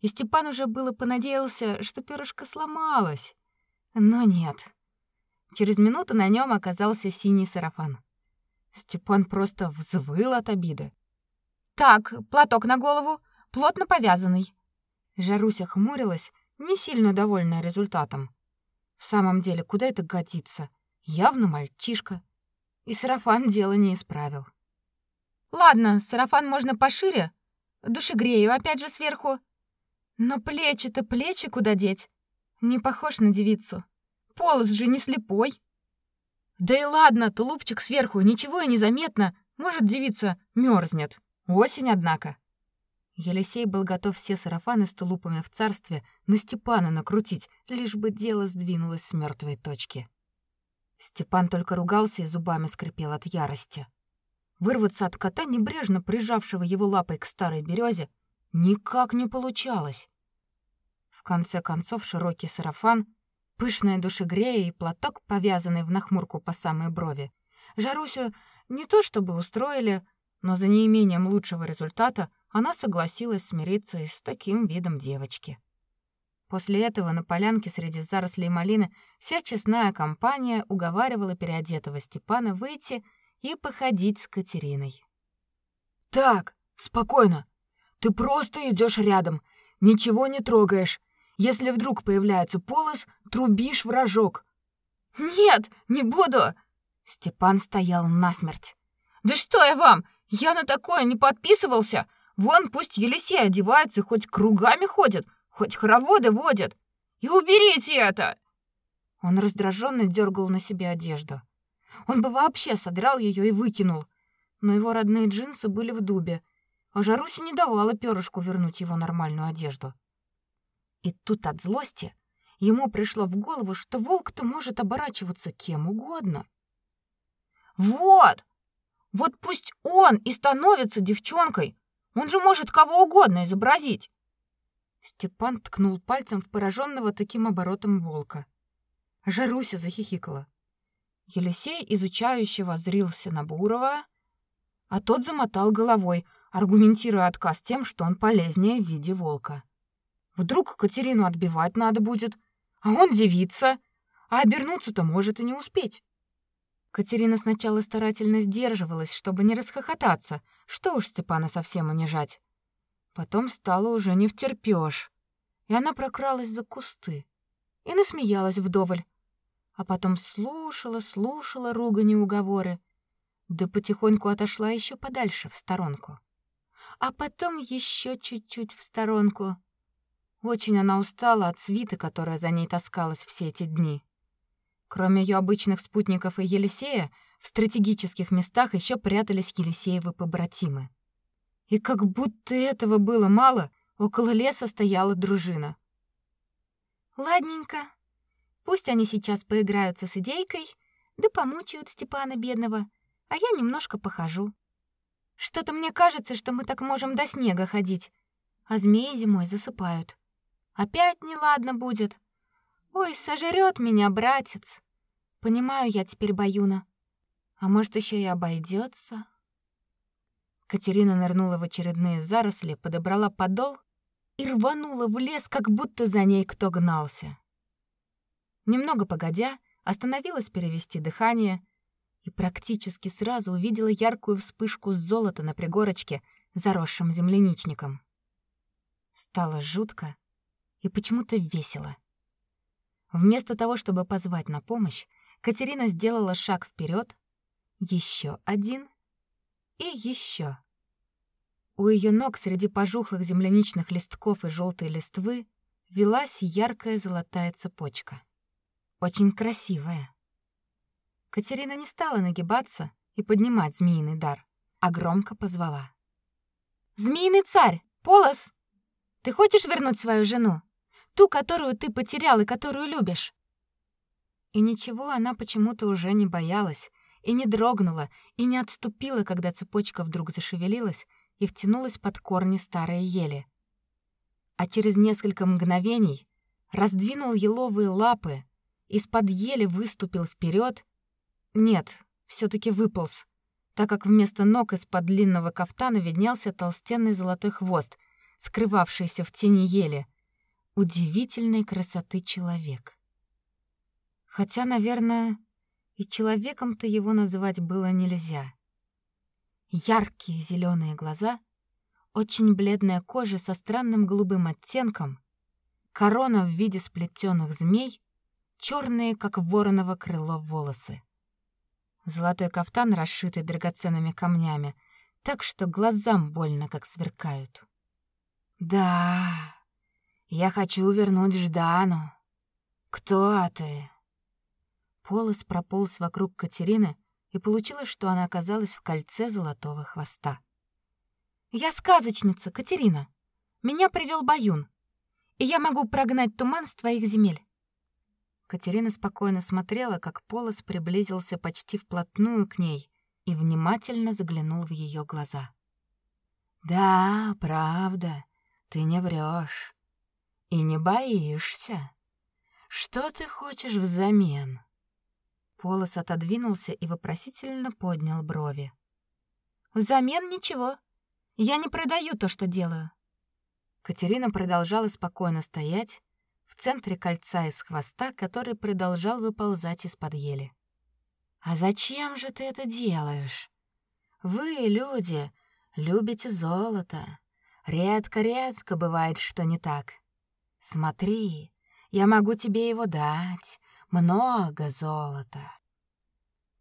И Степан уже было понадеялся, что пёрышко сломалось. Но нет. Через минуту на нём оказался синий сарафан. Степан просто взвыл от обиды. Так, платок на голову, плотно повязанный. Жаруся хмурилась, не сильно довольная результатом. В самом деле, куда это годится? Явно мальчишка. И сарафан дело не исправил. Ладно, сарафан можно пошире, Душегрею опять же сверху. Но плечи-то плечи куда деть? Не похож на девицу. Полос же не слепой. Да и ладно, тулупчик сверху, ничего и не заметно. Может, девица мерзнет. Осень, однако. Елисей был готов все сарафаны с тулупами в царстве на Степана накрутить, лишь бы дело сдвинулось с мертвой точки. Степан только ругался и зубами скрипел от ярости. Вырваться от кота, небрежно прижавшего его лапой к старой березе, никак не получалось. В конце концов, широкий сарафан, пышная душегрея и платок, повязанный в нахмурку по самой брови, Жарусю не то чтобы устроили, но за неимением лучшего результата она согласилась смириться и с таким видом девочки. После этого на полянке среди зарослей малины вся честная компания уговаривала переодетого Степана выйти и походить с Катериной. Так, спокойно. Ты просто идешь рядом, ничего не трогаешь. Если вдруг появляется полос, трубишь в рожок. Нет, не буду. Степан стоял насмерть. Да что я вам? Я на такое не подписывался. Вон пусть Елисей одевается хоть кругами ходит, хоть хороводы водит. И уберите это. Он раздраженно дергал на себе одежду. Он бы вообще содрал ее и выкинул. Но его родные джинсы были в дубе, а Жаруся не давала перышку вернуть его нормальную одежду. И тут от злости ему пришло в голову, что волк-то может оборачиваться кем угодно. Вот! Вот пусть он и становится девчонкой. Он же может кого угодно изобразить. Степан ткнул пальцем в пораженного таким оборотом волка. Жаруся захихикала. Елисей изучающе воззрился на Бурова, а тот замотал головой, аргументируя отказ тем, что он полезнее в виде волка. Вдруг Катерину отбивать надо будет, а он девица, а обернуться-то может и не успеть. Катерина сначала старательно сдерживалась, чтобы не расхохотаться, что уж Степана совсем унижать. Потом стало уже не втерпёшь, и она прокралась за кусты и насмеялась вдоволь, а потом слушала, слушала ругань и уговоры, да потихоньку отошла еще подальше, в сторонку. А потом еще чуть-чуть в сторонку. Очень она устала от свиты, которая за ней таскалась все эти дни. Кроме ее обычных спутников и Елисея, в стратегических местах еще прятались Елисеевы побратимы. И как будто этого было мало, около леса стояла дружина. «Ладненько», Пусть они сейчас поиграются с идейкой, да помучают Степана бедного, а я немножко похожу. Что-то мне кажется, что мы так можем до снега ходить, а змеи зимой засыпают. Опять неладно будет. Ой, сожрет меня братец. Понимаю я теперь Баюна. А может, еще и обойдется. Катерина нырнула в очередные заросли, подобрала подол и рванула в лес, как будто за ней кто гнался. Немного погодя, остановилась перевести дыхание и практически сразу увидела яркую вспышку золота на пригорочке, заросшем земляничником. Стало жутко и почему-то весело. Вместо того, чтобы позвать на помощь, Катерина сделала шаг вперед, еще один и еще. У ее ног среди пожухлых земляничных листков и желтой листвы велась яркая золотая цепочка. Очень красивая. Катерина не стала нагибаться и поднимать змеиный дар, а громко позвала. «Змеиный царь! Полос! Ты хочешь вернуть свою жену? Ту, которую ты потерял и которую любишь?» И ничего она почему-то уже не боялась, и не дрогнула, и не отступила, когда цепочка вдруг зашевелилась и втянулась под корни старой ели. А через несколько мгновений раздвинул еловые лапы, из-под ели выступил вперед. Нет, все таки выполз, так как вместо ног из-под длинного кафтана виднелся толстенный золотой хвост, скрывавшийся в тени ели. Удивительной красоты человек. Хотя, наверное, и человеком-то его называть было нельзя. Яркие зеленые глаза, очень бледная кожа со странным голубым оттенком, корона в виде сплетенных змей, черные, как вороново крыло, волосы. Золотой кафтан, расшитый драгоценными камнями, так что глазам больно, как сверкают. «Да, я хочу вернуть Ждану. Кто ты?» Полос прополз вокруг Катерины, и получилось, что она оказалась в кольце золотого хвоста. «Я сказочница, Катерина. Меня привел Баюн, и я могу прогнать туман с твоих земель». Катерина спокойно смотрела, как Полос приблизился почти вплотную к ней и внимательно заглянул в ее глаза. «Да, правда, ты не врешь и не боишься. Что ты хочешь взамен?» Полос отодвинулся и вопросительно поднял брови. «Взамен ничего. Я не продаю то, что делаю». Катерина продолжала спокойно стоять в центре кольца из хвоста, который продолжал выползать из-под ели. «А зачем же ты это делаешь? Вы, люди, любите золото. Редко-редко бывает, что не так. Смотри, я могу тебе его дать, много золота.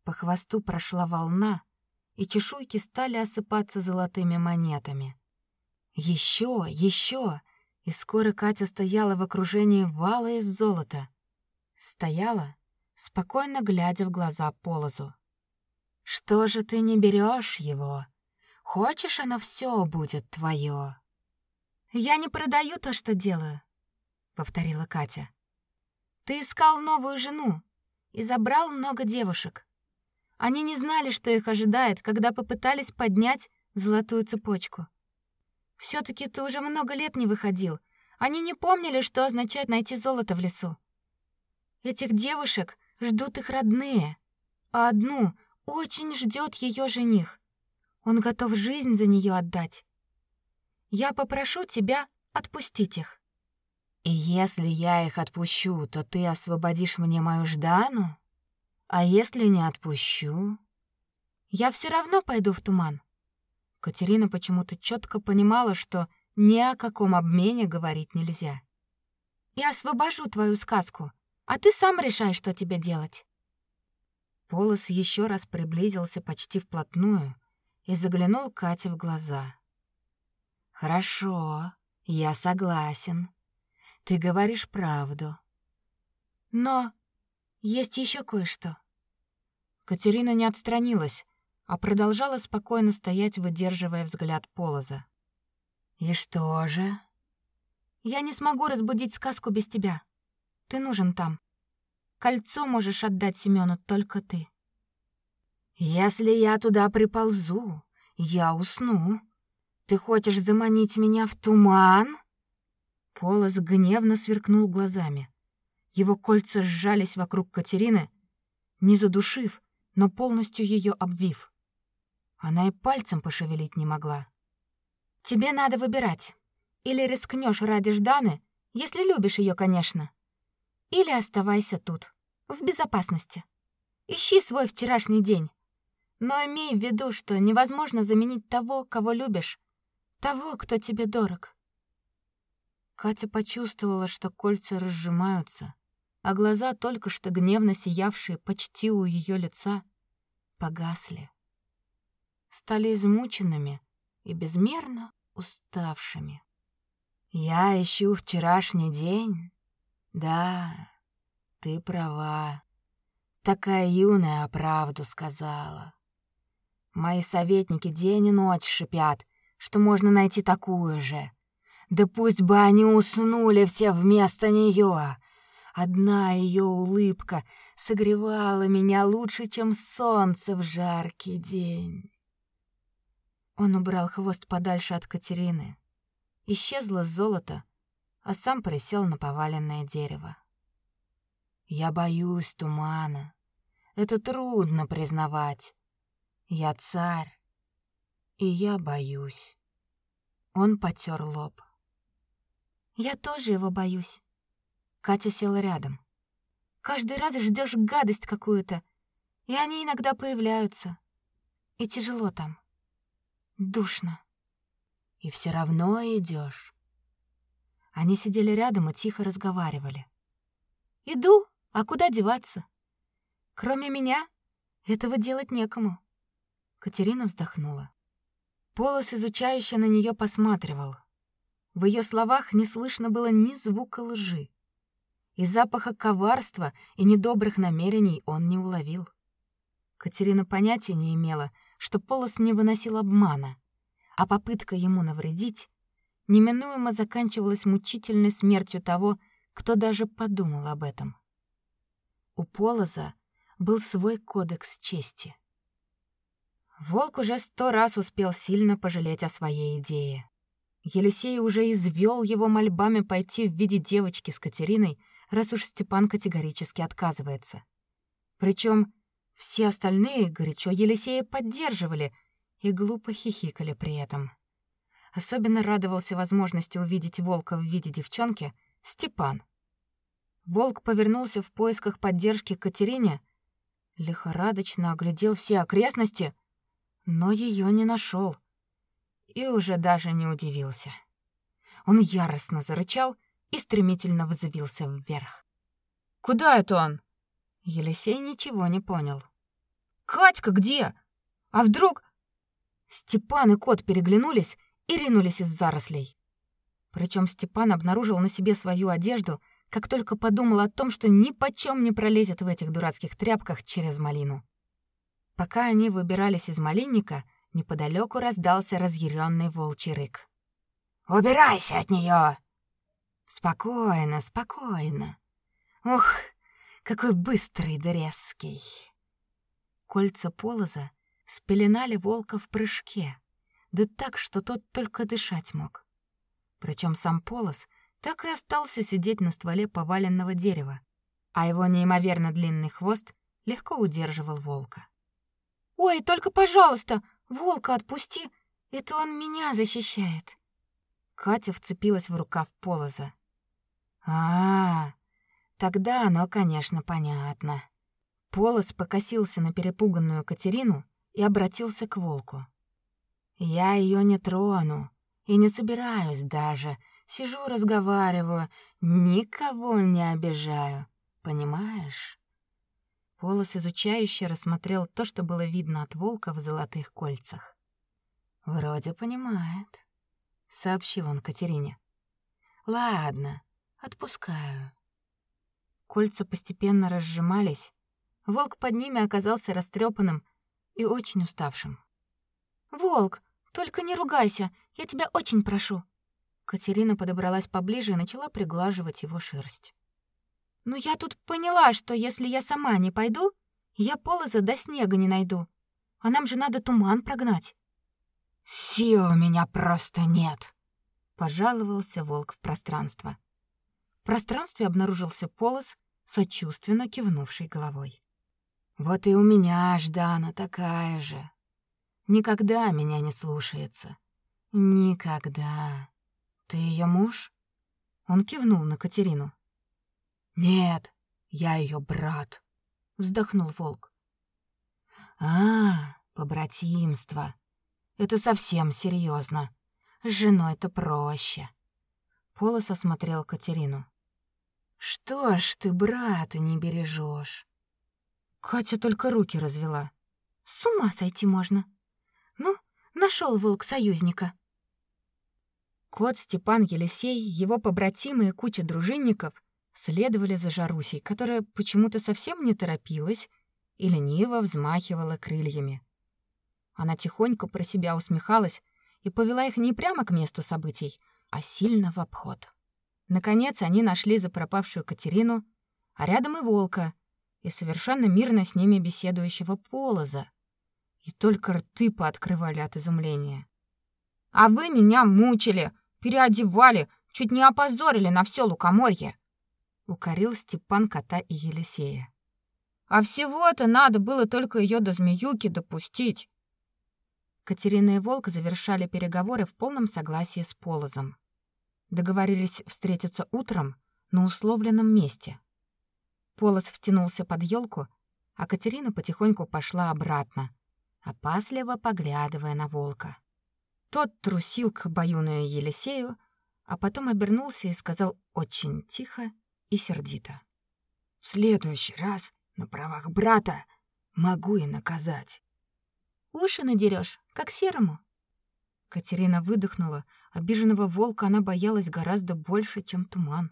По хвосту прошла волна, и чешуйки стали осыпаться золотыми монетами. Еще, еще, и скоро Катя стояла в окружении вала из золота. Стояла, спокойно глядя в глаза Полозу. Что же ты не берешь его? Хочешь, оно все будет твое. Я не продаю то, что делаю, повторила Катя. Ты искал новую жену и забрал много девушек. Они не знали, что их ожидает, когда попытались поднять золотую цепочку. все таки ты уже много лет не выходил. Они не помнили, что означает найти золото в лесу. Этих девушек ждут их родные, а одну очень ждет ее жених. Он готов жизнь за нее отдать. Я попрошу тебя отпустить их. И если я их отпущу, то ты освободишь мне мою Ждану? А если не отпущу? Я все равно пойду в туман. Катерина почему-то четко понимала, что ни о каком обмене говорить нельзя. Я освобожу твою сказку, а ты сам решай, что тебе делать. Полос еще раз приблизился почти вплотную и заглянул Кате в глаза. Хорошо, я согласен. Ты говоришь правду. Но есть еще кое-что. Катерина не отстранилась, а продолжала спокойно стоять, выдерживая взгляд Полоза. И что же? Я не смогу разбудить сказку без тебя. Ты нужен там. Кольцо можешь отдать Семену только ты. Если я туда приползу, я усну. Ты хочешь заманить меня в туман? Полос гневно сверкнул глазами. Его кольца сжались вокруг Катерины, не задушив, но полностью ее обвив. Она и пальцем пошевелить не могла. Тебе надо выбирать. Или рискнешь ради Жданы, если любишь ее, конечно. Или оставайся тут, в безопасности. Ищи свой вчерашний день. Но имей в виду, что невозможно заменить того, кого любишь, того, кто тебе дорог. Катя почувствовала, что кольца разжимаются, а глаза, только что гневно сиявшие почти у ее лица, погасли. Стали измученными и безмерно уставшими. Я ищу вчерашний день. Да, ты права. Такая юная правду сказала. Мои советники день и ночь шипят, что можно найти такую же. Да пусть бы они уснули все вместо нее. Одна ее улыбка согревала меня лучше, чем солнце в жаркий день. Он убрал хвост подальше от Катерины. Исчезло золото, а сам присел на поваленное дерево. Я боюсь тумана. Это трудно признавать. Я царь, и я боюсь. Он потер лоб. Я тоже его боюсь. Катя села рядом. Каждый раз ждешь гадость какую-то, и они иногда появляются. И тяжело там. Душно. И все равно идешь. Они сидели рядом и тихо разговаривали. Иду, а куда деваться? Кроме меня этого делать некому. Катерина вздохнула. Полос изучающе на нее посматривал. В ее словах не слышно было ни звука лжи. И запаха коварства и недобрых намерений он не уловил. Катерина понятия не имела, что Полос не выносил обмана, а попытка ему навредить неминуемо заканчивалась мучительной смертью того, кто даже подумал об этом. У Полоза был свой кодекс чести. Волк уже сто раз успел сильно пожалеть о своей идее. Елисей уже извел его мольбами пойти в виде девочки с Катериной, раз уж Степан категорически отказывается. Причем все остальные горячо Елисея поддерживали и глупо хихикали при этом. Особенно радовался возможности увидеть волка в виде девчонки Степан. Волк повернулся в поисках поддержки Катерине, лихорадочно оглядел все окрестности — но ее не нашел и уже даже не удивился. Он яростно зарычал и стремительно взвился вверх. «Куда это он?» Елисей ничего не понял. «Катька где? А вдруг...» Степан и кот переглянулись и ринулись из зарослей. Причем Степан обнаружил на себе свою одежду, как только подумал о том, что ни почем не пролезет в этих дурацких тряпках через малину. Пока они выбирались из малинника, неподалеку раздался разъяренный волчий рык. «Убирайся от нее! «Спокойно, спокойно. Ух, какой быстрый да резкий!» Кольца полоза спеленали волка в прыжке, да так, что тот только дышать мог. Причем сам полос так и остался сидеть на стволе поваленного дерева, а его неимоверно длинный хвост легко удерживал волка. Ой, только, пожалуйста, волка отпусти. Это он меня защищает. Катя вцепилась в рукав Полоза. А, -а, -а тогда оно, конечно, понятно. Полоз покосился на перепуганную Катерину и обратился к волку. Я ее не трону и не собираюсь даже. Сижу, разговариваю, никого не обижаю. Понимаешь? Полос изучающе рассмотрел то, что было видно от волка в золотых кольцах. «Вроде понимает», — сообщил он Катерине. «Ладно, отпускаю». Кольца постепенно разжимались. Волк под ними оказался растрепанным и очень уставшим. «Волк, только не ругайся, я тебя очень прошу». Катерина подобралась поближе и начала приглаживать его шерсть. Но я тут поняла, что если я сама не пойду, я полоза до снега не найду. А нам же надо туман прогнать. Сил у меня просто нет, пожаловался волк в пространство. В пространстве обнаружился полос, сочувственно кивнувший головой. Вот и у меня Ждана такая же. Никогда меня не слушается. Никогда. Ты ее муж? Он кивнул на Катерину. Нет, я ее брат, вздохнул волк. А, побратимство. Это совсем серьезно. С женой-то проще. Полос осмотрел Катерину. Что ж ты брата не бережешь? Катя только руки развела. С ума сойти можно. Ну, Нашел волк союзника. Кот Степан Елисей, его побратимы и куча дружинников следовали за Жарусей, которая почему-то совсем не торопилась и лениво взмахивала крыльями. Она тихонько про себя усмехалась и повела их не прямо к месту событий, а сильно в обход. Наконец они нашли за пропавшую Катерину, а рядом и волка, и совершенно мирно с ними беседующего Полоза. И только рты пооткрывали от изумления. «А вы меня мучили, переодевали, чуть не опозорили на все лукоморье!» Укорил Степан кота и Елисея. «А всего-то надо было только ее до змеюки допустить!» Катерина и Волк завершали переговоры в полном согласии с Полозом. Договорились встретиться утром на условленном месте. Полос втянулся под елку, а Катерина потихоньку пошла обратно, опасливо поглядывая на волка. Тот трусил к Баюну и Елисею, а потом обернулся и сказал очень тихо и сердито. «В следующий раз на правах брата могу и наказать». «Уши надерешь, как серому». Катерина выдохнула. Обиженного волка она боялась гораздо больше, чем туман.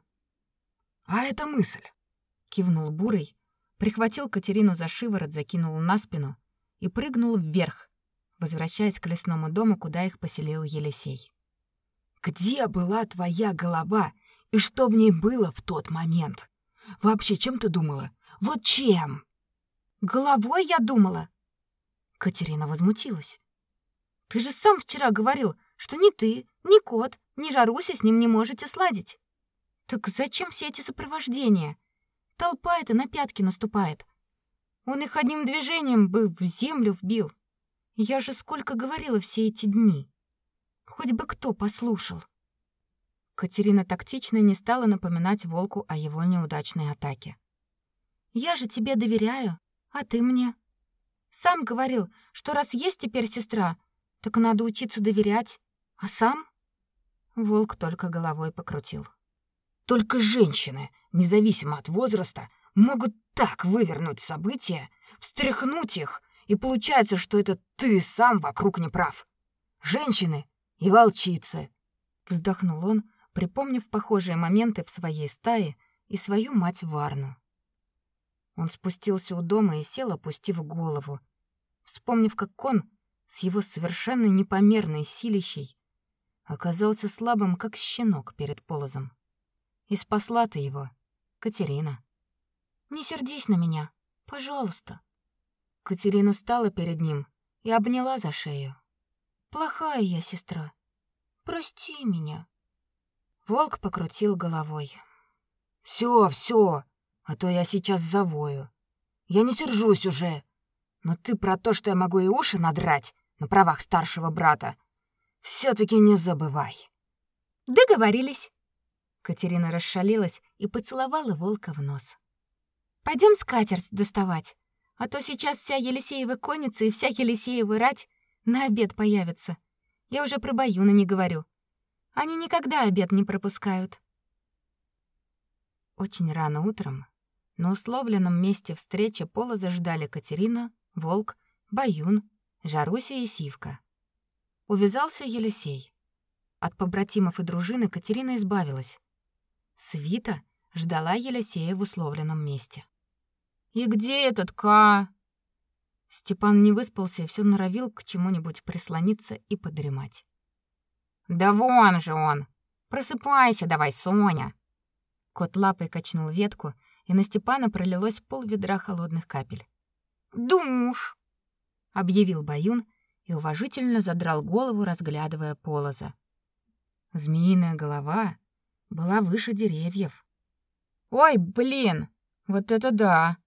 «А это мысль!» — кивнул Бурый, прихватил Катерину за шиворот, закинул на спину и прыгнул вверх, возвращаясь к лесному дому, куда их поселил Елисей. «Где была твоя голова и что в ней было в тот момент? Вообще, чем ты думала? Вот чем?» «Головой я думала!» Катерина возмутилась. «Ты же сам вчера говорил, что ни ты, ни кот, ни Жаруся с ним не можете сладить. Так зачем все эти сопровождения? Толпа эта на пятки наступает. Он их одним движением бы в землю вбил. Я же сколько говорила все эти дни. Хоть бы кто послушал. Катерина тактично не стала напоминать волку о его неудачной атаке. Я же тебе доверяю, а ты мне. Сам говорил, что раз есть теперь сестра, так надо учиться доверять. А сам? Волк только головой покрутил. Только женщины, независимо от возраста, могут так вывернуть события, встряхнуть их и получается, что это ты сам вокруг не прав. Женщины и волчицы. Вздохнул он, припомнив похожие моменты в своей стае и свою мать Варну. Он спустился у дома и сел, опустив голову, вспомнив, как он с его совершенно непомерной силищей оказался слабым, как щенок перед полозом. И спасла ты его, Катерина. Не сердись на меня, пожалуйста. Катерина стала перед ним и обняла за шею. «Плохая я сестра. Прости меня». Волк покрутил головой. «Всё, всё, а то я сейчас завою. Я не сержусь уже. Но ты про то, что я могу и уши надрать на правах старшего брата, всё таки не забывай». «Договорились». Катерина расшалилась и поцеловала волка в нос. Пойдем скатерть доставать. А то сейчас вся Елисеева конница и вся Елисеева рать на обед появится. Я уже про Баюна не говорю. Они никогда обед не пропускают. Очень рано утром на условленном месте встречи Пола заждали Катерина, Волк, Баюн, Жаруся и Сивка. Увязался Елисей. От побратимов и дружины Катерина избавилась. Свита ждала Елисея в условленном месте. И где этот Ка? Степан не выспался и все норовил к чему-нибудь прислониться и подремать. Да вон же он. Просыпайся давай, Соня. Кот лапой качнул ветку, и на Степана пролилось полведра холодных капель. Душ, объявил Баюн и уважительно задрал голову, разглядывая полоза. Змеиная голова была выше деревьев. Ой, блин, вот это да.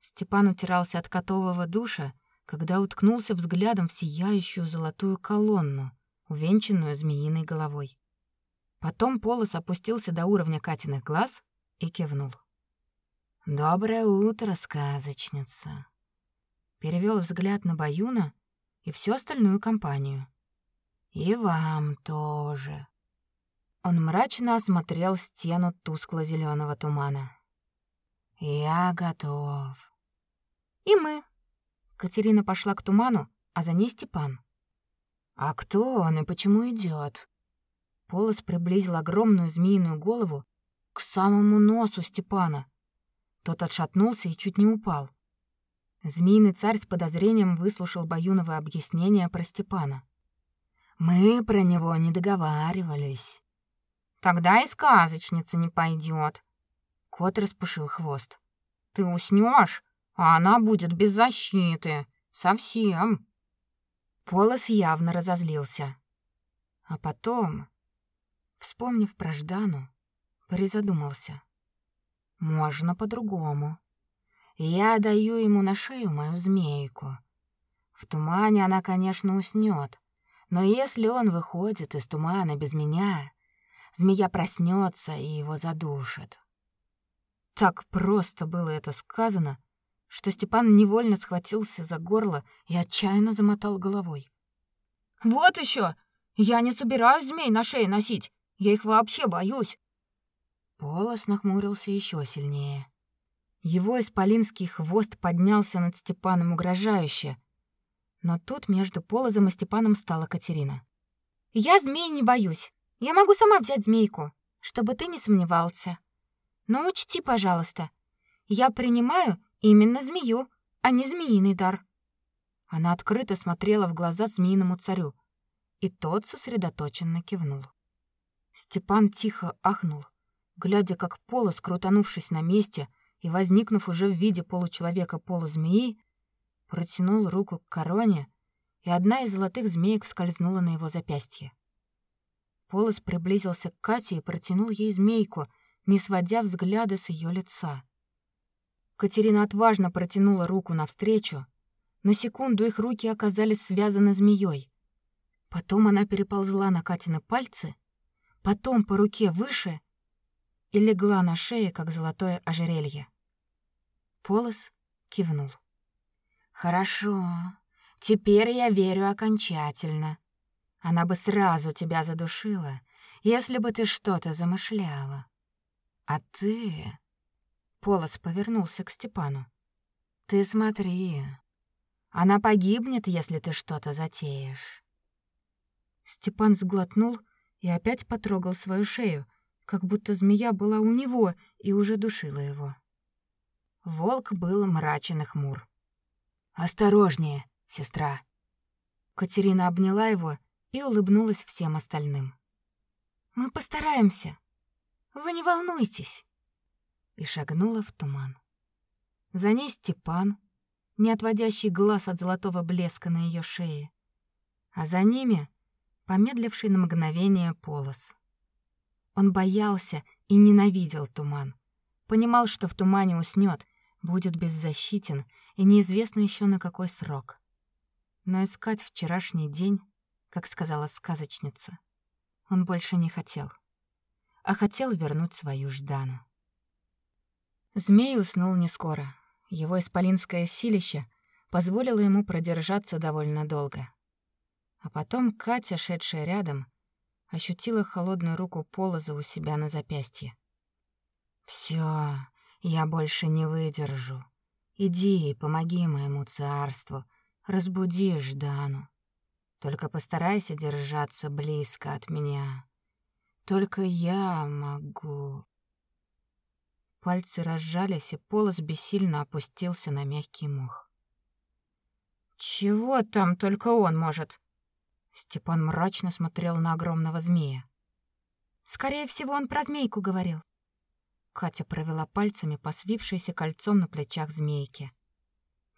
Степан утирался от котового душа, когда уткнулся взглядом в сияющую золотую колонну, увенчанную змеиной головой. Потом Полос опустился до уровня Катиных глаз и кивнул. «Доброе утро, сказочница!» Перевел взгляд на Баюна и всю остальную компанию. «И вам тоже!» Он мрачно осмотрел стену тускло зеленого тумана. «Я готов!» И мы. Катерина пошла к туману, а за ней Степан. А кто он и почему идет? Полос приблизил огромную змеиную голову к самому носу Степана. Тот отшатнулся и чуть не упал. Змеиный царь с подозрением выслушал Баюновы объяснения про Степана. Мы про него не договаривались. Тогда и сказочница не пойдет. Кот распушил хвост. Ты уснешь, а она будет без защиты. Совсем. Полос явно разозлился. А потом, вспомнив про Ждану, призадумался. Можно по-другому. Я даю ему на шею мою змейку. В тумане она, конечно, уснет, но если он выходит из тумана без меня, змея проснется и его задушит. Так просто было это сказано, что Степан невольно схватился за горло и отчаянно замотал головой. Вот еще, Я не собираюсь змей на шее носить. Я их вообще боюсь. Полос нахмурился еще сильнее. Его исполинский хвост поднялся над Степаном угрожающе. Но тут между Полозом и Степаном стала Катерина. «Я змей не боюсь. Я могу сама взять змейку, чтобы ты не сомневался. Но учти, пожалуйста, я принимаю именно змею, а не змеиный дар». Она открыто смотрела в глаза змеиному царю, и тот сосредоточенно кивнул. Степан тихо ахнул, глядя, как Полос, крутанувшись на месте и возникнув уже в виде получеловека полузмеи, протянул руку к короне, и одна из золотых змеек скользнула на его запястье. Полос приблизился к Кате и протянул ей змейку, не сводя взгляда с ее лица. Катерина отважно протянула руку навстречу. На секунду их руки оказались связаны змеей. Потом она переползла на Катины пальцы, потом по руке выше и легла на шее, как золотое ожерелье. Полос кивнул. Хорошо. Теперь я верю окончательно. Она бы сразу тебя задушила, если бы ты что-то замышляла. А ты Полос повернулся к Степану. Ты смотри. Она погибнет, если ты что-то затеешь. Степан сглотнул и опять потрогал свою шею, как будто змея была у него и уже душила его. Волк был мрачен и хмур. Осторожнее, сестра. Катерина обняла его и улыбнулась всем остальным. Мы постараемся. Вы не волнуйтесь. И шагнула в туман. За ней Степан, не отводящий глаз от золотого блеска на ее шее, а за ними помедливший на мгновение полос. Он боялся и ненавидел туман. Понимал, что в тумане уснет, будет беззащитен и неизвестно еще на какой срок. Но искать вчерашний день, как сказала сказочница, он больше не хотел, а хотел вернуть свою Ждану. Змей уснул не скоро. Его исполинское силище позволило ему продержаться довольно долго. А потом Катя, шедшая рядом, ощутила холодную руку Полоза у себя на запястье. Все, я больше не выдержу. Иди и помоги моему царству, разбуди Ждану. Только постарайся держаться близко от меня. Только я могу. Пальцы разжались, и полос бессильно опустился на мягкий мох. Чего там только он может? Степан мрачно смотрел на огромного змея. Скорее всего, он про змейку говорил. Катя провела пальцами по свившейся кольцом на плечах змейки.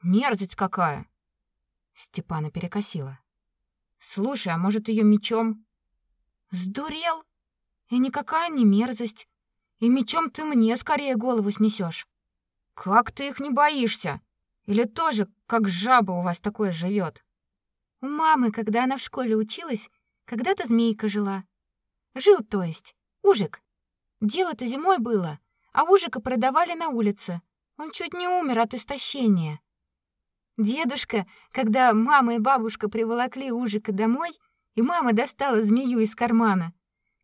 Мерзость какая. Степана перекосила. Слушай, а может, ее мечом? Сдурел? И никакая не мерзость. И мечом ты мне скорее голову снесешь. Как ты их не боишься? Или тоже, как жаба у вас такое живет? У мамы, когда она в школе училась, когда-то змейка жила. Жил, то есть, ужик. Дело-то зимой было а ужика продавали на улице. Он чуть не умер от истощения. Дедушка, когда мама и бабушка приволокли ужика домой, и мама достала змею из кармана,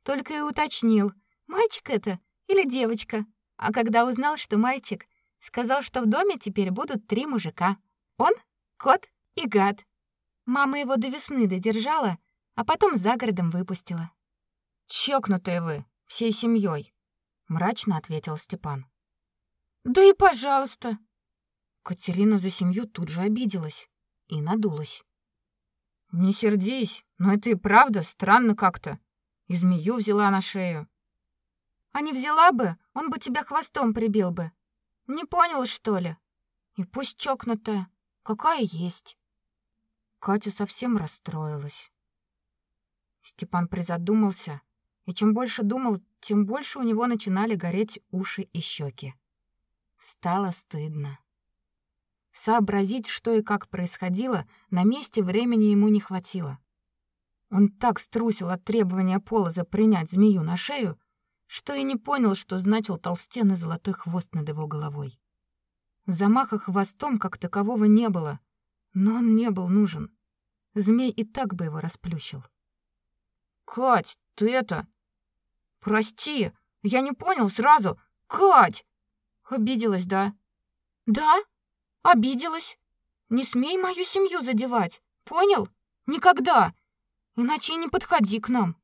только и уточнил, мальчик это или девочка. А когда узнал, что мальчик, сказал, что в доме теперь будут три мужика. Он, кот и гад. Мама его до весны додержала, а потом за городом выпустила. Чокнутые вы, всей семьей, мрачно ответил Степан. Да и пожалуйста. Катерина за семью тут же обиделась и надулась. Не сердись, но это и правда странно как-то. И змею взяла на шею. А не взяла бы, он бы тебя хвостом прибил бы. Не понял, что ли? И пусть чокнутая, какая есть. Катя совсем расстроилась. Степан призадумался, и чем больше думал, тем больше у него начинали гореть уши и щеки. Стало стыдно. Сообразить, что и как происходило, на месте времени ему не хватило. Он так струсил от требования Полоза принять змею на шею, что и не понял, что значил толстенный золотой хвост над его головой. Замаха хвостом как такового не было, но он не был нужен. Змей и так бы его расплющил. «Кать, ты это... Прости, я не понял сразу. Кать!» Обиделась, да? «Да?» Обиделась. Не смей мою семью задевать. Понял? Никогда. Иначе не подходи к нам.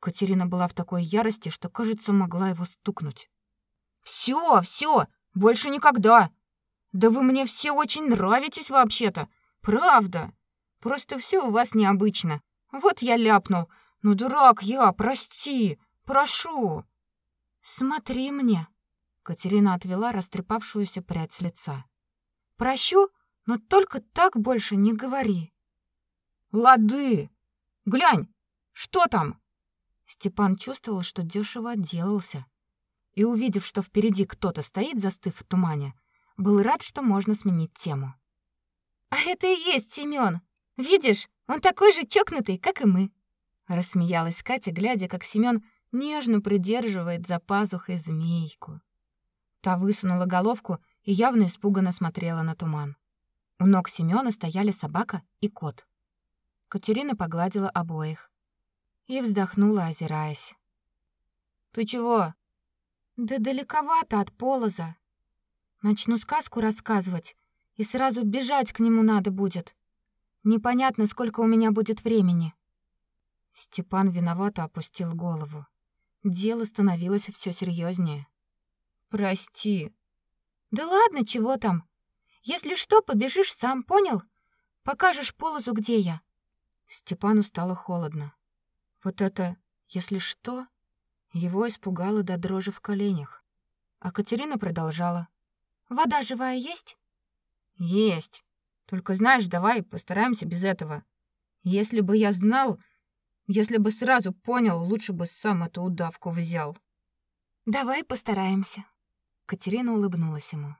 Катерина была в такой ярости, что, кажется, могла его стукнуть. Все, все, больше никогда. Да вы мне все очень нравитесь вообще-то. Правда. Просто все у вас необычно. Вот я ляпнул. Ну дурак я, прости. Прошу. Смотри мне. Катерина отвела растрепавшуюся прядь с лица. Прощу, но только так больше не говори. Лады. Глянь, что там? Степан чувствовал, что дешево отделался. И увидев, что впереди кто-то стоит, застыв в тумане, был рад, что можно сменить тему. А это и есть Семён. Видишь, он такой же чокнутый, как и мы. Рассмеялась Катя, глядя, как Семён нежно придерживает за пазухой змейку. Та высунула головку и явно испуганно смотрела на туман. У ног Семёна стояли собака и кот. Катерина погладила обоих и вздохнула, озираясь. Ты чего? Да далековато от полоза. Начну сказку рассказывать, и сразу бежать к нему надо будет. Непонятно, сколько у меня будет времени. Степан виновато опустил голову. Дело становилось все серьезнее. Прости, да ладно, чего там? Если что, побежишь сам, понял? Покажешь полозу, где я. Степану стало холодно. Вот это, если что, его испугало до дрожи в коленях. А Катерина продолжала: "Вода живая есть?" "Есть. Только знаешь, давай постараемся без этого. Если бы я знал, если бы сразу понял, лучше бы сам эту удавку взял". "Давай постараемся", Катерина улыбнулась ему.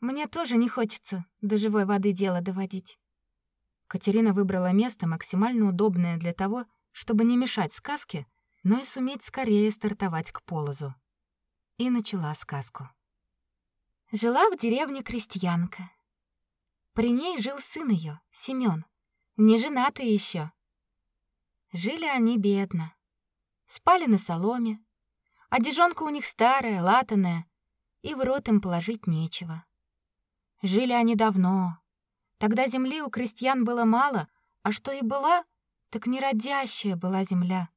Мне тоже не хочется до живой воды дело доводить. Катерина выбрала место максимально удобное для того, чтобы не мешать сказке, но и суметь скорее стартовать к полозу. И начала сказку. Жила в деревне крестьянка. При ней жил сын ее, Семён, не женатый еще. Жили они бедно. Спали на соломе. Одежонка у них старая, латаная, и в рот им положить нечего. Жили они давно. Тогда земли у крестьян было мало, а что и была, так неродящая была земля.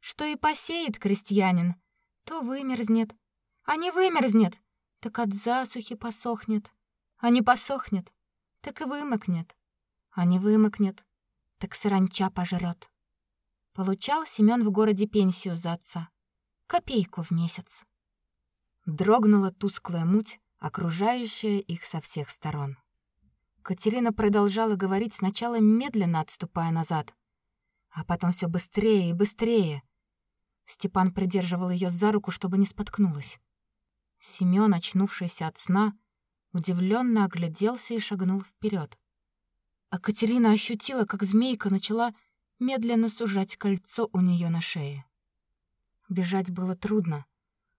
Что и посеет крестьянин, то вымерзнет, а не вымерзнет, так от засухи посохнет, а не посохнет, так и вымокнет, а не вымокнет, так саранча пожрет. Получал Семён в городе пенсию за отца, копейку в месяц. Дрогнула тусклая муть, окружающая их со всех сторон. Катерина продолжала говорить сначала медленно отступая назад, а потом все быстрее и быстрее. Степан придерживал ее за руку, чтобы не споткнулась. Семён, очнувшийся от сна, удивленно огляделся и шагнул вперед. А Катерина ощутила, как змейка начала медленно сужать кольцо у нее на шее. Бежать было трудно.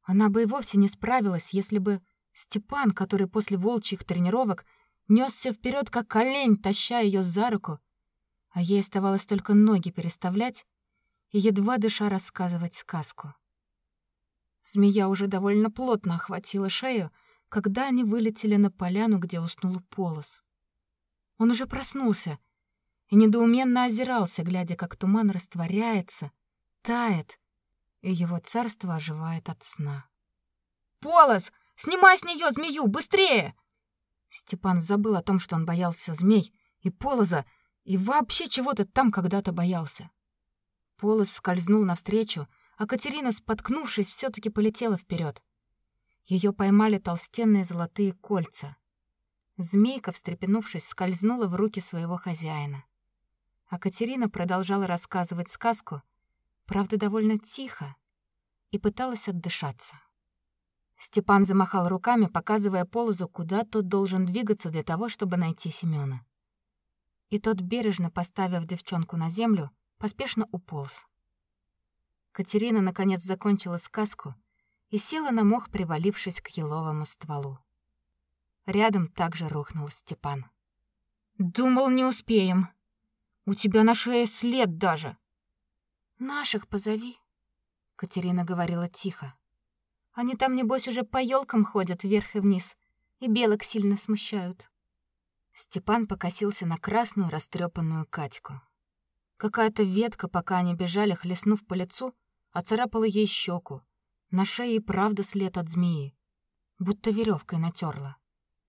Она бы и вовсе не справилась, если бы Степан, который после волчьих тренировок нёсся вперед как олень, таща ее за руку, а ей оставалось только ноги переставлять и едва дыша рассказывать сказку. Змея уже довольно плотно охватила шею, когда они вылетели на поляну, где уснул Полос. Он уже проснулся и недоуменно озирался, глядя, как туман растворяется, тает, и его царство оживает от сна. «Полос! Снимай с нее змею! Быстрее!» Степан забыл о том, что он боялся змей и полоза, и вообще чего-то там когда-то боялся. Полос скользнул навстречу, а Катерина, споткнувшись, все таки полетела вперед. Ее поймали толстенные золотые кольца. Змейка, встрепенувшись, скользнула в руки своего хозяина. А Катерина продолжала рассказывать сказку, правда, довольно тихо, и пыталась отдышаться. Степан замахал руками, показывая Полозу, куда тот должен двигаться для того, чтобы найти Семёна. И тот, бережно поставив девчонку на землю, поспешно уполз. Катерина наконец закончила сказку и села на мох, привалившись к еловому стволу. Рядом также рухнул Степан. Думал, не успеем. У тебя на шее след даже. Наших позови, Катерина говорила тихо. Они там небось уже по елкам ходят вверх и вниз, и белок сильно смущают. Степан покосился на красную растрепанную Катьку. Какая-то ветка, пока они бежали, хлестнув по лицу, оцарапала ей щеку. На шее и правда след от змеи, будто веревкой натерла.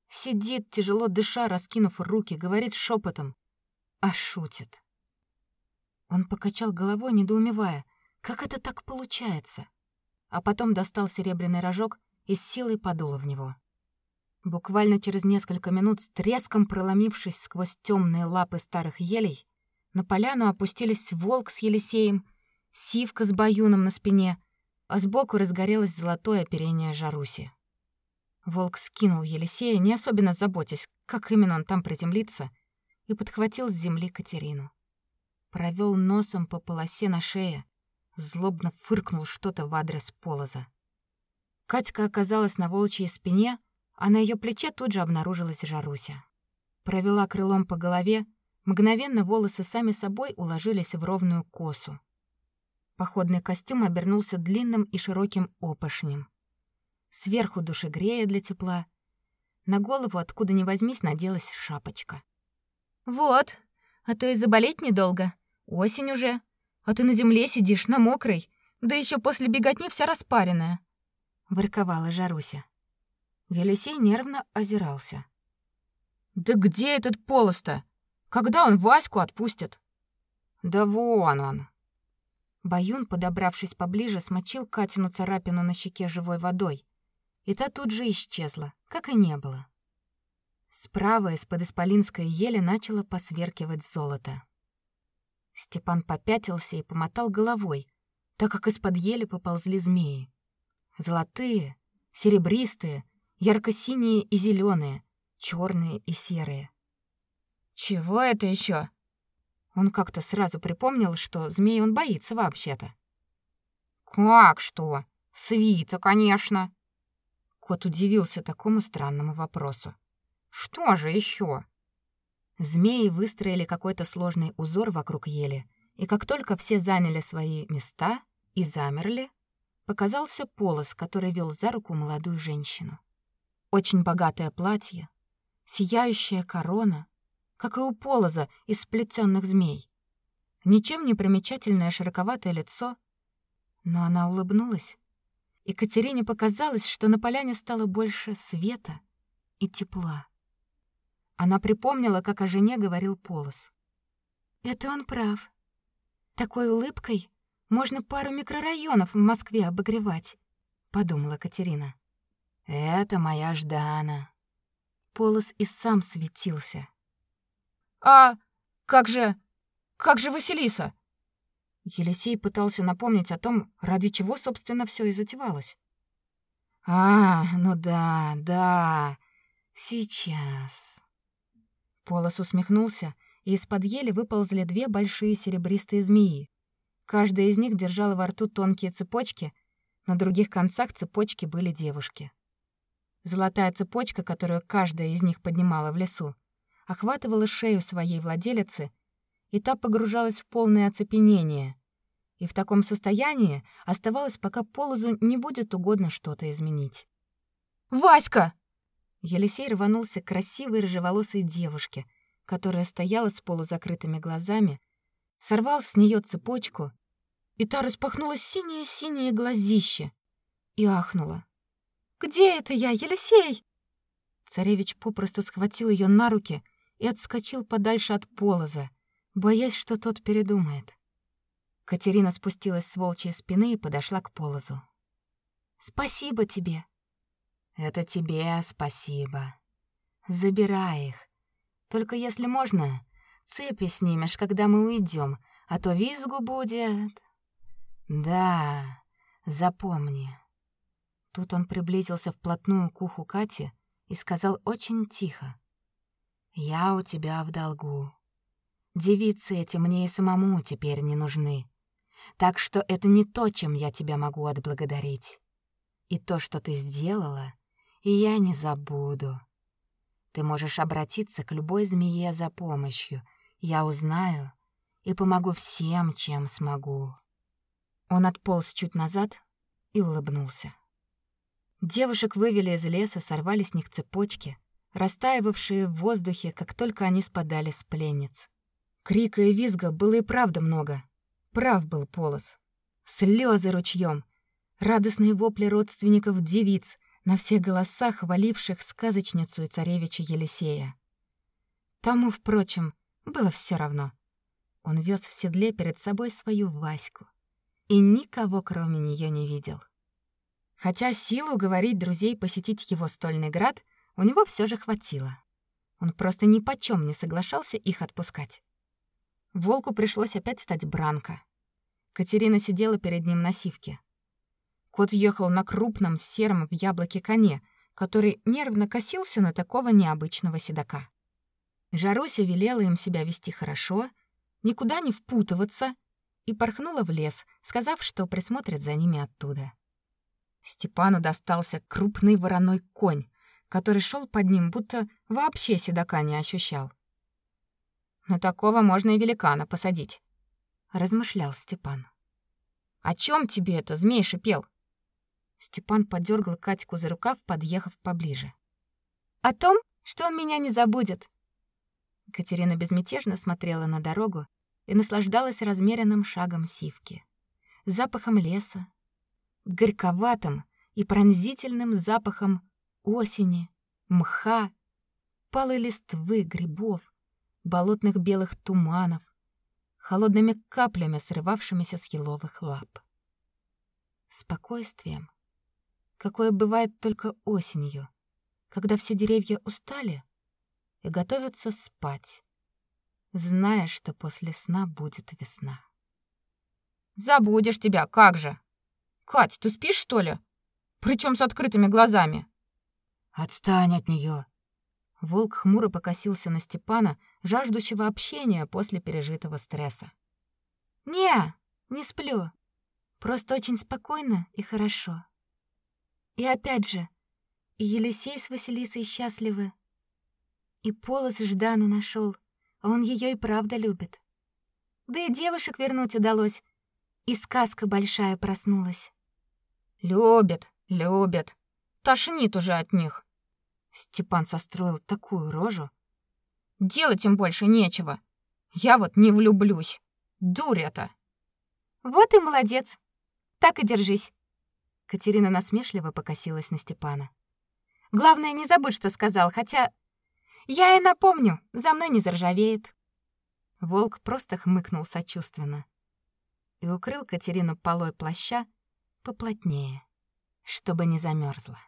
Сидит, тяжело дыша, раскинув руки, говорит шепотом, а шутит. Он покачал головой, недоумевая, как это так получается. А потом достал серебряный рожок и с силой подул в него. Буквально через несколько минут, с треском проломившись сквозь темные лапы старых елей, на поляну опустились волк с Елисеем, сивка с баюном на спине, а сбоку разгорелось золотое оперение Жаруси. Волк скинул Елисея, не особенно заботясь, как именно он там приземлится, и подхватил с земли Катерину провел носом по полосе на шее, злобно фыркнул что-то в адрес Полоза. Катька оказалась на волчьей спине, а на ее плече тут же обнаружилась Жаруся. Провела крылом по голове, мгновенно волосы сами собой уложились в ровную косу. Походный костюм обернулся длинным и широким опошнем. Сверху душегрея для тепла. На голову, откуда ни возьмись, наделась шапочка. «Вот, а то и заболеть недолго», Осень уже, а ты на земле сидишь, на мокрой, да еще после беготни вся распаренная, ворковала Жаруся. Елисей нервно озирался. Да где этот полоста? Когда он Ваську отпустит? Да вон он. Баюн, подобравшись поближе, смочил Катину царапину на щеке живой водой, и та тут же исчезла, как и не было. Справа из-под исполинской ели начало посверкивать золото. Степан попятился и помотал головой, так как из-под ели поползли змеи. Золотые, серебристые, ярко-синие и зеленые, черные и серые. Чего это еще? Он как-то сразу припомнил, что змей он боится вообще-то. Как что? Свита, конечно. Кот удивился такому странному вопросу. Что же еще? Змеи выстроили какой-то сложный узор вокруг ели, и как только все заняли свои места и замерли, показался полос, который вел за руку молодую женщину. Очень богатое платье, сияющая корона, как и у полоза из сплетенных змей. Ничем не примечательное широковатое лицо, но она улыбнулась, и Катерине показалось, что на поляне стало больше света и тепла. Она припомнила, как о жене говорил Полос. Это он прав. Такой улыбкой можно пару микрорайонов в Москве обогревать, подумала Катерина. Это моя Ждана. Полос и сам светился. А как же как же Василиса? Елисей пытался напомнить о том, ради чего, собственно, все и затевалось. А, ну да, да. Сейчас. Полос усмехнулся, и из-под ели выползли две большие серебристые змеи. Каждая из них держала во рту тонкие цепочки, на других концах цепочки были девушки. Золотая цепочка, которую каждая из них поднимала в лесу, охватывала шею своей владелицы, и та погружалась в полное оцепенение. И в таком состоянии оставалась, пока Полозу не будет угодно что-то изменить. «Васька!» Елисей рванулся к красивой рыжеволосой девушке, которая стояла с полузакрытыми глазами, сорвал с нее цепочку, и та распахнула синее-синее глазище и ахнула. «Где это я, Елисей?» Царевич попросту схватил ее на руки и отскочил подальше от полоза, боясь, что тот передумает. Катерина спустилась с волчьей спины и подошла к полозу. «Спасибо тебе!» «Это тебе спасибо. Забирай их. Только если можно, цепи снимешь, когда мы уйдем, а то визгу будет...» «Да, запомни». Тут он приблизился вплотную к уху Кати и сказал очень тихо. «Я у тебя в долгу. Девицы эти мне и самому теперь не нужны. Так что это не то, чем я тебя могу отблагодарить. И то, что ты сделала, я не забуду. Ты можешь обратиться к любой змее за помощью. Я узнаю и помогу всем, чем смогу. Он отполз чуть назад и улыбнулся. Девушек вывели из леса, сорвали с них цепочки, растаивавшие в воздухе, как только они спадали с пленниц. Крика и визга было и правда много. Прав был Полос. Слезы ручьем, радостные вопли родственников девиц, на всех голосах хваливших сказочницу и царевича Елисея. Тому, впрочем, было все равно. Он вез в седле перед собой свою Ваську и никого, кроме нее, не видел. Хотя силу говорить друзей посетить его стольный град у него все же хватило. Он просто ни почем не соглашался их отпускать. Волку пришлось опять стать Бранко. Катерина сидела перед ним на сивке. Кот ехал на крупном сером в яблоке коне, который нервно косился на такого необычного седока. Жаруся велела им себя вести хорошо, никуда не впутываться, и порхнула в лес, сказав, что присмотрит за ними оттуда. Степану достался крупный вороной конь, который шел под ним, будто вообще седока не ощущал. На такого можно и великана посадить, размышлял Степан. О чем тебе это, змей шипел? Степан подергал Катьку за рукав, подъехав поближе. О том, что он меня не забудет. Катерина безмятежно смотрела на дорогу и наслаждалась размеренным шагом сивки, запахом леса, горьковатым и пронзительным запахом осени, мха, палой листвы, грибов, болотных белых туманов, холодными каплями, срывавшимися с еловых лап. Спокойствием, какое бывает только осенью, когда все деревья устали и готовятся спать, зная, что после сна будет весна. Забудешь тебя, как же? Кать, ты спишь, что ли? Причем с открытыми глазами. Отстань от нее. Волк хмуро покосился на Степана, жаждущего общения после пережитого стресса. «Не, не сплю. Просто очень спокойно и хорошо. И опять же, и Елисей с Василисой счастливы. И Полос Ждану нашел, а он ее и правда любит. Да и девушек вернуть удалось, и сказка большая проснулась. Любят, любят. Тошнит уже от них. Степан состроил такую рожу. Делать им больше нечего. Я вот не влюблюсь. Дурь это. Вот и молодец. Так и держись. Катерина насмешливо покосилась на Степана. Главное, не забудь, что сказал, хотя я и напомню, за мной не заржавеет. Волк просто хмыкнул сочувственно и укрыл Катерину полой плаща поплотнее, чтобы не замерзла.